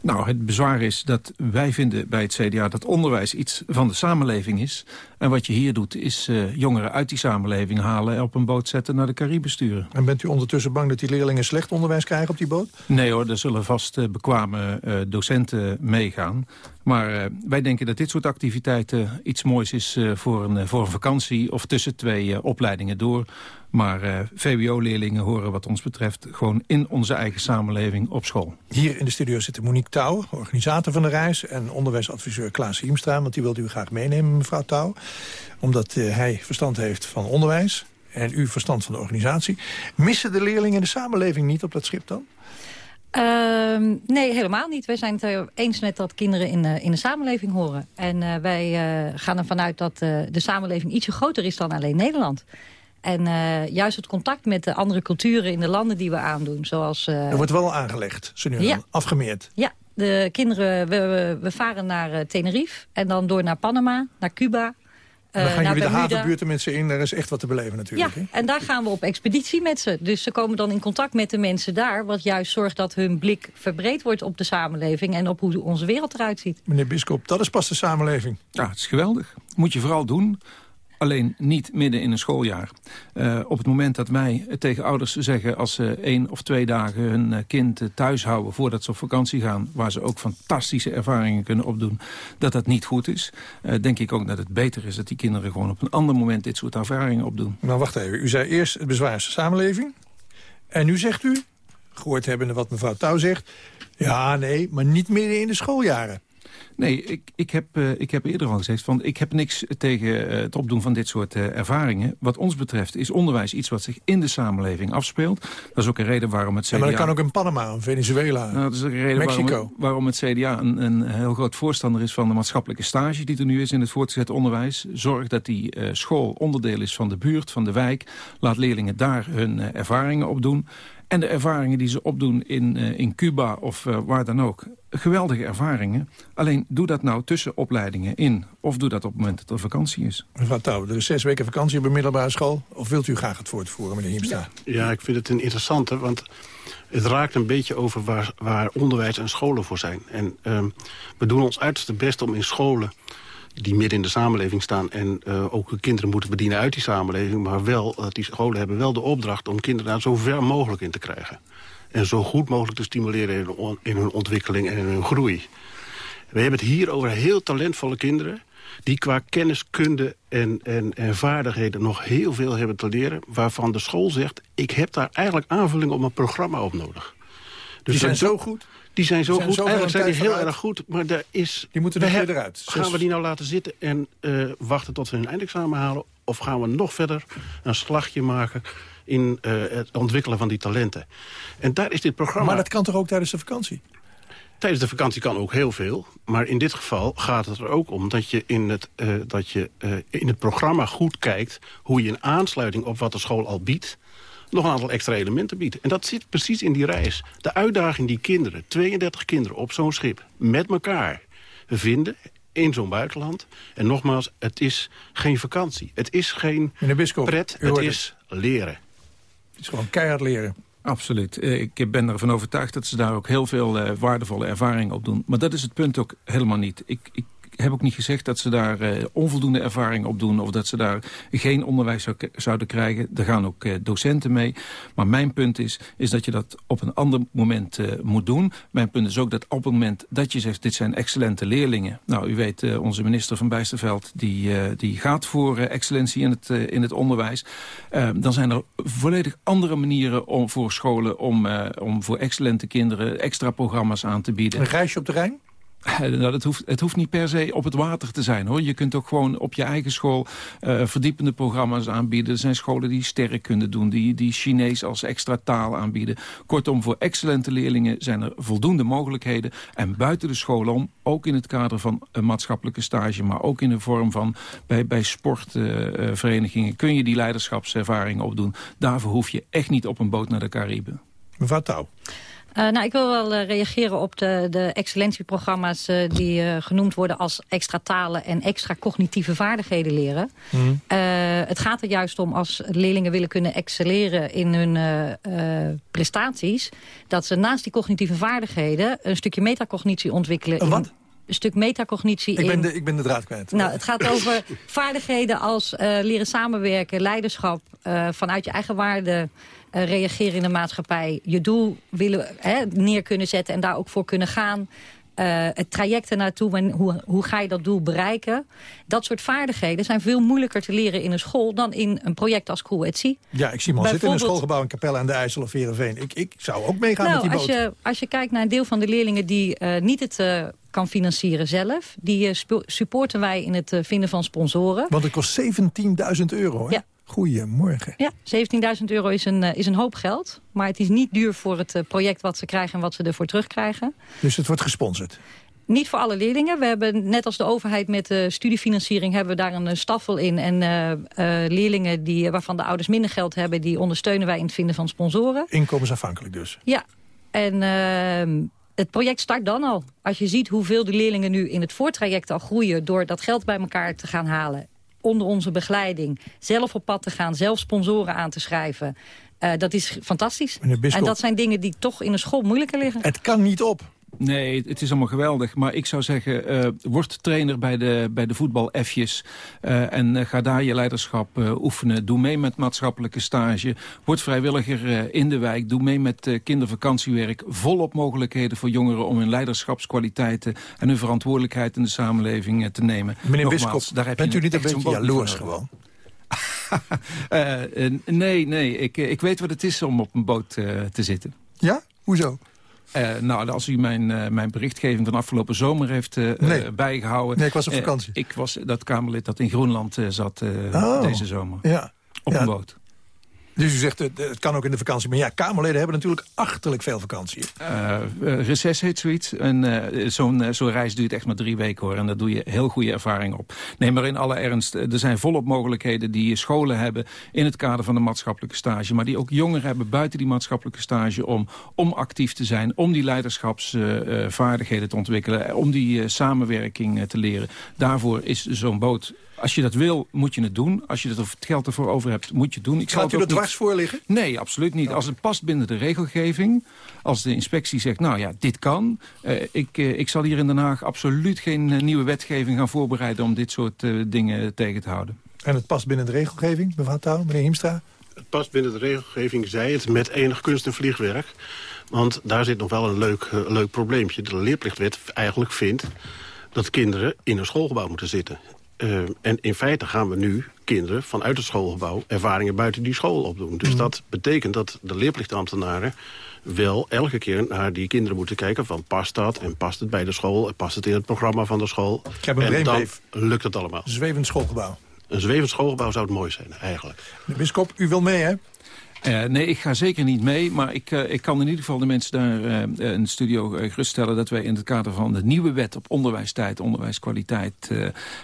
Nou, het bezwaar is dat wij vinden bij het CDA dat onderwijs iets van de samenleving is. En wat je hier doet is uh, jongeren uit die samenleving halen... en op een boot zetten naar de Cariben sturen. En bent u ondertussen bang dat die leerlingen slecht onderwijs krijgen op die boot? Nee hoor, er zullen vast uh, bekwame uh, docenten meegaan. Maar wij denken dat dit soort activiteiten iets moois is voor, een, voor een vakantie... of tussen twee opleidingen door. Maar VWO-leerlingen horen wat ons betreft gewoon in onze eigen samenleving op school. Hier in de studio zit Monique Touw, organisator van de reis... en onderwijsadviseur Klaas Hiemstra, want die wilt u graag meenemen, mevrouw Touw omdat uh, hij verstand heeft van onderwijs en u verstand van de organisatie. Missen de leerlingen de samenleving niet op dat schip dan? Uh, nee, helemaal niet. Wij zijn het eens met dat kinderen in, uh, in de samenleving horen. En uh, wij gaan ervan uit dat de samenleving ietsje groter is dan alleen Nederland. En juist het contact met de andere culturen in de landen die we aandoen. Zoals, er wordt wel aangelegd, ze nu ja. afgemeerd. Ja, de kinderen, we, we, we varen naar Tenerife en dan door naar Panama, naar Cuba, en dan gaan jullie de havenbuurten met ze in. Daar is echt wat te beleven natuurlijk. Ja, en daar gaan we op expeditie met ze. Dus ze komen dan in contact met de mensen daar. Wat juist zorgt dat hun blik verbreed wordt op de samenleving. En op hoe onze wereld eruit ziet. Meneer Biskop, dat is pas de samenleving. Ja, het is geweldig. Moet je vooral doen alleen niet midden in een schooljaar. Uh, op het moment dat wij tegen ouders zeggen... als ze één of twee dagen hun uh, kind uh, thuis houden voordat ze op vakantie gaan... waar ze ook fantastische ervaringen kunnen opdoen, dat dat niet goed is... denk ik ook dat het beter is dat die kinderen gewoon op een ander moment... dit soort ervaringen opdoen. Nou, wacht even. U zei eerst het bezwaar is de samenleving. En nu zegt u, gehoord hebbende wat mevrouw Touw zegt... ja, nee, maar niet midden in de schooljaren. Nee, ik, ik, heb, uh, ik heb eerder al gezegd... Van, ik heb niks tegen uh, het opdoen van dit soort uh, ervaringen. Wat ons betreft is onderwijs iets wat zich in de samenleving afspeelt. Dat is ook een reden waarom het CDA... Ja, maar dat kan ook in Panama, Venezuela, nou, dat is ook een reden Mexico. Waarom, waarom het CDA een, een, heel groot voorstander is... van de maatschappelijke stage die er nu is in het voortgezet onderwijs. Zorg dat die school onderdeel is van de buurt, van de wijk. Laat leerlingen daar hun ervaringen opdoen. En de ervaringen die ze opdoen in, uh, in Cuba of uh, waar dan ook. Geweldige ervaringen. Alleen doe dat nou tussen opleidingen in. Of doe dat op het moment dat er vakantie is. Mevrouw Touw, er is zes weken vakantie op een middelbare school. Of wilt u graag het voortvoeren, meneer Hiemstra? Ja. ja, ik vind het een interessante, want het raakt een beetje over waar, waar onderwijs en scholen voor zijn. En uh, we doen ons uiterste best om in scholen die midden in de samenleving staan... en uh, ook de kinderen moeten bedienen uit die samenleving... maar wel, uh, die scholen hebben wel de opdracht om kinderen daar zo ver mogelijk in te krijgen. En zo goed mogelijk te stimuleren in hun, in hun ontwikkeling en in hun groei. We hebben het hier over heel talentvolle kinderen die qua kennis, kunde en, en, en vaardigheden nog heel veel hebben te leren... waarvan de school zegt, ik heb daar eigenlijk aanvulling op mijn programma op nodig. Dus die zijn zo goed? Die zijn zo zijn goed. Eigenlijk zijn die heel vooruit. erg goed. Maar daar is, Die moeten er weer hebben- eruit. Gaan we die nou laten zitten en eh, wachten tot ze hun eindexamen halen? Of gaan we nog verder een slagje maken in eh, het ontwikkelen van die talenten? En daar is dit programma... Maar dat kan toch ook tijdens de vakantie? Tijdens de vakantie kan ook heel veel. Maar in dit geval gaat het er ook om dat je in het, eh, dat je, in het programma goed kijkt... hoe je in aansluiting op wat de school al biedt... nog een aantal extra elementen biedt. En dat zit precies in die reis. De uitdaging die kinderen, 32 kinderen op zo'n schip... met elkaar vinden in zo'n buitenland. En nogmaals, het is geen vakantie. Het is geen pret, u het is leren. Het is gewoon keihard leren. Absoluut. Eh, Ik ben ervan overtuigd dat ze daar ook heel veel eh, waardevolle ervaringen op doen. Maar dat is het punt ook helemaal niet. Ik, ik heb ook niet gezegd dat ze daar eh, onvoldoende ervaring op doen... of dat ze daar geen onderwijs zou, zouden krijgen. Er gaan ook eh, docenten mee. Maar mijn punt is, is dat je dat op een ander moment eh, moet doen. Mijn punt is ook dat op het moment dat je zegt... dit zijn excellente leerlingen. Nou, u weet, onze minister van Bijsterveld... die, die gaat voor excellentie in het, in het onderwijs. Dan zijn er volledig andere manieren om, voor scholen... Om, om voor excellente kinderen extra programma's aan te bieden. Een reisje op de Rijn? Eh, Nou, hoeft, het hoeft niet per se op het water te zijn. hoor. Je kunt ook gewoon op je eigen school eh, verdiepende programma's aanbieden. Er zijn scholen die sterrenkunde doen, die, die Chinees als extra taal aanbieden. Kortom, voor excellente leerlingen zijn er voldoende mogelijkheden. En buiten de scholen om, ook in het kader van een maatschappelijke stage... maar ook in de vorm van bij, bij sportverenigingen... kun je die leiderschapservaring opdoen. Daarvoor hoef je echt niet op een boot naar de Cariben. Mevrouw. Eh, nou, ik wil wel eh, reageren op de, de excellentieprogramma's eh, die genoemd worden als extra talen en extra cognitieve vaardigheden leren. Eh, het gaat er juist om als leerlingen willen kunnen excelleren in hun prestaties, dat ze naast die cognitieve vaardigheden een stukje metacognitie ontwikkelen. Een in- wat? Stuk metacognitie Ik ben, in... de, ik ben de draad kwijt. Nou, het gaat over *laughs* vaardigheden als eh, leren samenwerken, leiderschap, eh, vanuit je eigen waarden eh, reageren in de maatschappij, je doel willen hè, neer kunnen zetten en daar ook voor kunnen gaan. Eh, het traject ernaartoe en hoe, hoe ga je dat doel bereiken. Dat soort vaardigheden zijn veel moeilijker te leren in een school dan in een project als Cool at Sea. Ja, ik zie me al zitten in een schoolgebouw in Capelle aan de IJssel of Verenveen. Ik, ik zou ook meegaan nou, met die als boot. je, als je kijkt naar een deel van de leerlingen die eh, niet het eh, kan financieren zelf... die supporten wij in het vinden van sponsoren. Want het kost 17.000 euro, hè? Ja. Goedemorgen. Ja, 17.000 euro is een, eh, is een hoop geld. Maar het is niet duur voor het eh, project wat ze krijgen en wat ze ervoor terugkrijgen. Dus het wordt gesponsord. Niet voor alle leerlingen. We hebben, net als de overheid met de studiefinanciering... hebben we daar een eh, staffel in. En leerlingen die, waarvan de ouders minder geld hebben... die ondersteunen wij in het vinden van sponsoren. Inkomensafhankelijk dus. Ja, en ehm, het project start dan al. Als je ziet hoeveel de leerlingen nu in het voortraject al groeien... door dat geld bij elkaar te gaan halen, onder onze begeleiding... zelf op pad te gaan, zelf sponsoren aan te schrijven... eh, dat is fantastisch. En dat zijn dingen die toch in een school moeilijker liggen. Het kan niet op. Nee, het is allemaal geweldig. Maar ik zou zeggen, eh, word trainer bij de, bij de voetbal-F'jes. eh, en eh, ga daar je leiderschap oefenen. Doe mee met maatschappelijke stage. Word vrijwilliger in de wijk. Doe mee met kindervakantiewerk. Volop mogelijkheden voor jongeren om hun leiderschapskwaliteiten... en hun verantwoordelijkheid in de samenleving te nemen. Meneer Nogmaals, Bisschop, daar heb bent u niet een beetje jaloers gewoon? *laughs* Nee, nee. Ik, ik weet wat het is om op een boot te zitten. Ja? Hoezo? Eh, nou, als u mijn, eh, mijn berichtgeving van afgelopen zomer heeft eh, Nee. eh, bijgehouden... Nee, ik was op vakantie. ik was dat Kamerlid dat in Groenland zat Oh, deze zomer. Ja. Op Ja. een boot. Dus u zegt, het, het kan ook in de vakantie. Maar ja, Kamerleden hebben natuurlijk achterlijk veel vakantie. Uh, reces heet zoiets. En zo'n zo'n reis duurt echt maar drie weken hoor. En daar doe je heel goede ervaring op. Nee, maar in alle ernst, er zijn volop mogelijkheden die scholen hebben... in het kader van de maatschappelijke stage. Maar die ook jongeren hebben buiten die maatschappelijke stage... om, om actief te zijn, om die leiderschapsvaardigheden te ontwikkelen... om die samenwerking te leren. Daarvoor is zo'n boot als je dat wil, moet je het doen. Als je het geld ervoor over hebt, moet je het doen. Ik Gaat u er dwars voor liggen? Nee, absoluut niet. Als het past binnen de regelgeving, als de inspectie zegt, nou ja, dit kan. Uh, ik, uh, ik zal hier in Den Haag absoluut geen uh, nieuwe wetgeving gaan voorbereiden... om dit soort dingen tegen te houden. En het past binnen de regelgeving, mevrouw Touw, meneer Hiemstra? Het past binnen de regelgeving, zei het, met enig kunst- en vliegwerk. Want daar zit nog wel een leuk, leuk probleempje. De leerplichtwet eigenlijk vindt dat kinderen in een schoolgebouw moeten zitten. Uh, en in feite gaan we nu kinderen vanuit het schoolgebouw... ervaringen buiten die school opdoen. Dus mm. dat betekent dat de leerplichtambtenaren wel elke keer naar die kinderen moeten kijken... van past dat en past het bij de school... en past het in het programma van de school. Ik heb een en dan lukt het allemaal. Zwevend schoolgebouw. Een zwevend schoolgebouw zou het mooi zijn, eigenlijk. De biskop, u wil mee, hè? Uh, nee, ik ga zeker niet mee. Maar ik, uh, ik kan in ieder geval de mensen daar uh, in de studio geruststellen... dat wij in het kader van de nieuwe wet op onderwijstijd, onderwijskwaliteit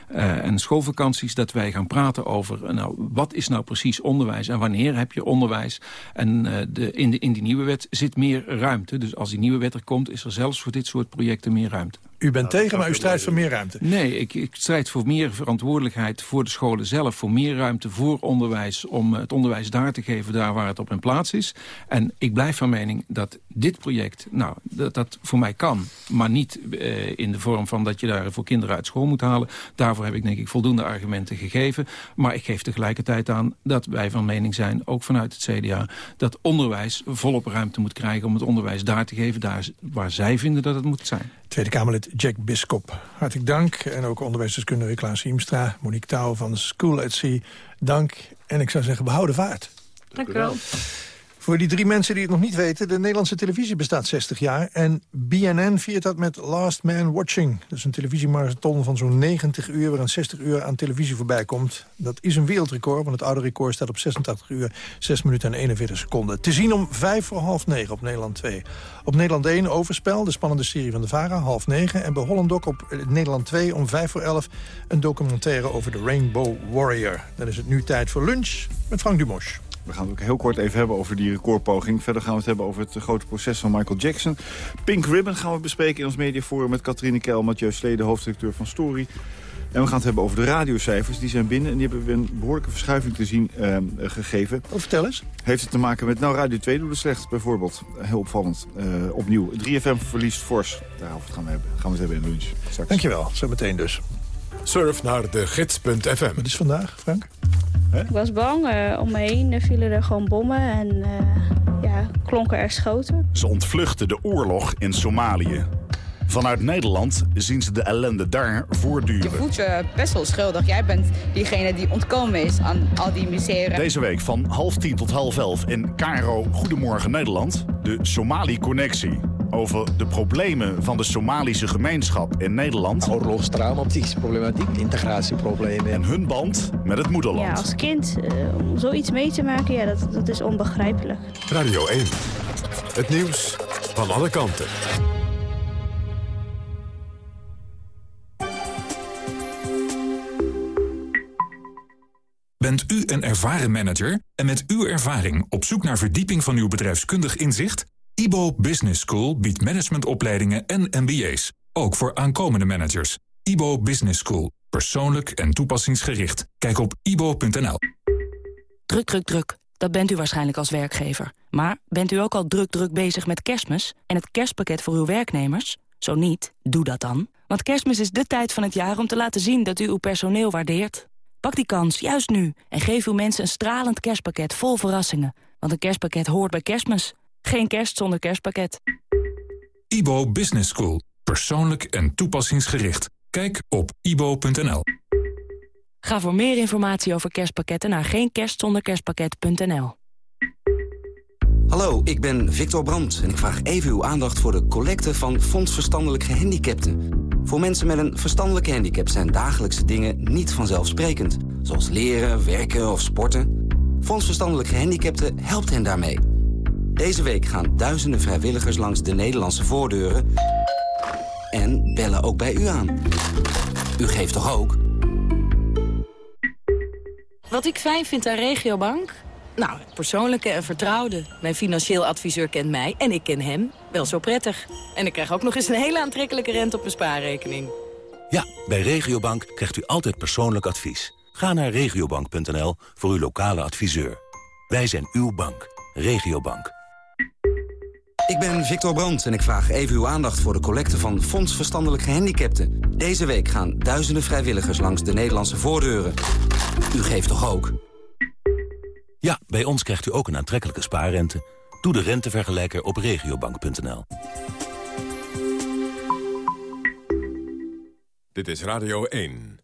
en schoolvakanties... dat wij gaan praten over nou, wat is nou precies onderwijs en wanneer heb je onderwijs. En de, in, de, in die nieuwe wet zit meer ruimte. Dus als die nieuwe wet er komt, is er zelfs voor dit soort projecten meer ruimte. U bent tegen, maar u strijdt voor meer ruimte. Nee, ik, ik, strijd voor meer verantwoordelijkheid voor de scholen zelf. Voor meer ruimte voor onderwijs. Om het onderwijs daar te geven, daar waar het op hun plaats is. En ik blijf van mening dat dit project, nou, dat, dat voor mij kan. Maar niet eh, in de vorm van dat je daar voor kinderen uit school moet halen. Daarvoor heb ik denk ik voldoende argumenten gegeven. Maar ik geef tegelijkertijd aan dat wij van mening zijn, ook vanuit het CDA... dat onderwijs volop ruimte moet krijgen om het onderwijs daar te geven... daar waar zij vinden dat het moet zijn. Tweede Kamerlid Jack Biskop, hartelijk dank. En ook onderwijsdeskundige Klaas Hiemstra, Monique Touw van School at Sea, dank. En ik zou zeggen, behouden vaart. Dank u wel. Voor die drie mensen die het nog niet weten... de Nederlandse televisie bestaat 60 jaar... en BNN viert dat met Last Man Watching. Dat is een televisiemarathon van zo'n 90 uur... waar een 60 uur aan televisie voorbij komt. Dat is een wereldrecord, want het oude record staat op 86 uur... 6 minuten en 41 seconden. Te zien om 5 voor half 9 op Nederland 2. Op Nederland 1 Overspel, de spannende serie van de VARA, half 9. En bij Holland Doc op Nederland 2 om 5 voor 11... een documentaire over de Rainbow Warrior. Dan is het nu tijd voor lunch met Frank Dumos. We gaan het ook heel kort even hebben over die recordpoging. Verder gaan we het hebben over het grote proces van Michael Jackson. Pink Ribbon gaan we bespreken in ons mediaforum met Katrine Kel, Mathieu Slede, hoofdredacteur van Story. En we gaan het hebben over de radiocijfers. Die zijn binnen en die hebben we een behoorlijke verschuiving te zien uh, gegeven. Oh, vertel eens. Heeft het te maken met, nou Radio 2 doet het slecht bijvoorbeeld. Heel opvallend. Uh, opnieuw, 3FM verliest fors. Daarover gaan we, hebben. gaan we het hebben in lunch. Straks. Dankjewel, zo meteen dus. Surf naar de gids.fm. Wat is vandaag, Frank? He? Ik was bang. Uh, om me heen vielen er gewoon bommen en uh, ja, klonken er schoten. Ze ontvluchten de oorlog in Somalië. Vanuit Nederland zien ze de ellende daar voortduren. Je voelt je best wel schuldig. Jij bent diegene die ontkomen is aan al die miseren. Deze week van half tien tot half elf in Caro Goedemorgen Nederland. De Somali-connectie over de problemen van de Somalische gemeenschap in Nederland. Oorlogstrauma, psychische problematiek, integratieproblemen. En hun band met het moederland. Ja, als kind uh, om zoiets mee te maken, ja, dat, dat is onbegrijpelijk. Radio 1, het nieuws van alle kanten. Bent u een ervaren manager en met uw ervaring op zoek naar verdieping van uw bedrijfskundig inzicht? IBO Business School biedt managementopleidingen en MBA's, ook voor aankomende managers. IBO Business School, persoonlijk en toepassingsgericht. Kijk op ibo.nl. Druk, druk, druk. Dat bent u waarschijnlijk als werkgever. Maar bent u ook al druk, druk bezig met kerstmis en het kerstpakket voor uw werknemers? Zo niet, doe dat dan. Want kerstmis is de tijd van het jaar om te laten zien dat u uw personeel waardeert. Pak die kans, juist nu, en geef uw mensen een stralend kerstpakket vol verrassingen. Want een kerstpakket hoort bij kerstmis. Geen kerst zonder kerstpakket. IBO Business School. Persoonlijk en toepassingsgericht. Kijk op ibo.nl. Ga voor meer informatie over kerstpakketten naar geenkerstzonderkerstpakket.nl. Hallo, ik ben Victor Brandt en ik vraag even uw aandacht voor de collecte van Fonds Verstandelijk Gehandicapten. Voor mensen met een verstandelijke handicap zijn dagelijkse dingen niet vanzelfsprekend. Zoals leren, werken of sporten. Fonds Verstandelijk Gehandicapten helpt hen daarmee. Deze week gaan duizenden vrijwilligers langs de Nederlandse voordeuren... en bellen ook bij u aan. U geeft toch ook? Wat ik fijn vind aan Regiobank? Nou, persoonlijke en vertrouwde. Mijn financieel adviseur kent mij en ik ken hem wel zo prettig. En ik krijg ook nog eens een hele aantrekkelijke rente op mijn spaarrekening. Ja, bij Regiobank krijgt u altijd persoonlijk advies. Ga naar regiobank.nl voor uw lokale adviseur. Wij zijn uw bank. Regiobank. Ik ben Victor Brandt en ik vraag even uw aandacht voor de collecte van Fonds Verstandelijk Gehandicapten. Deze week gaan duizenden vrijwilligers langs de Nederlandse voordeuren. U geeft toch ook? Ja, bij ons krijgt u ook een aantrekkelijke spaarrente. Doe de rentevergelijker op regiobank.nl. Dit is Radio 1.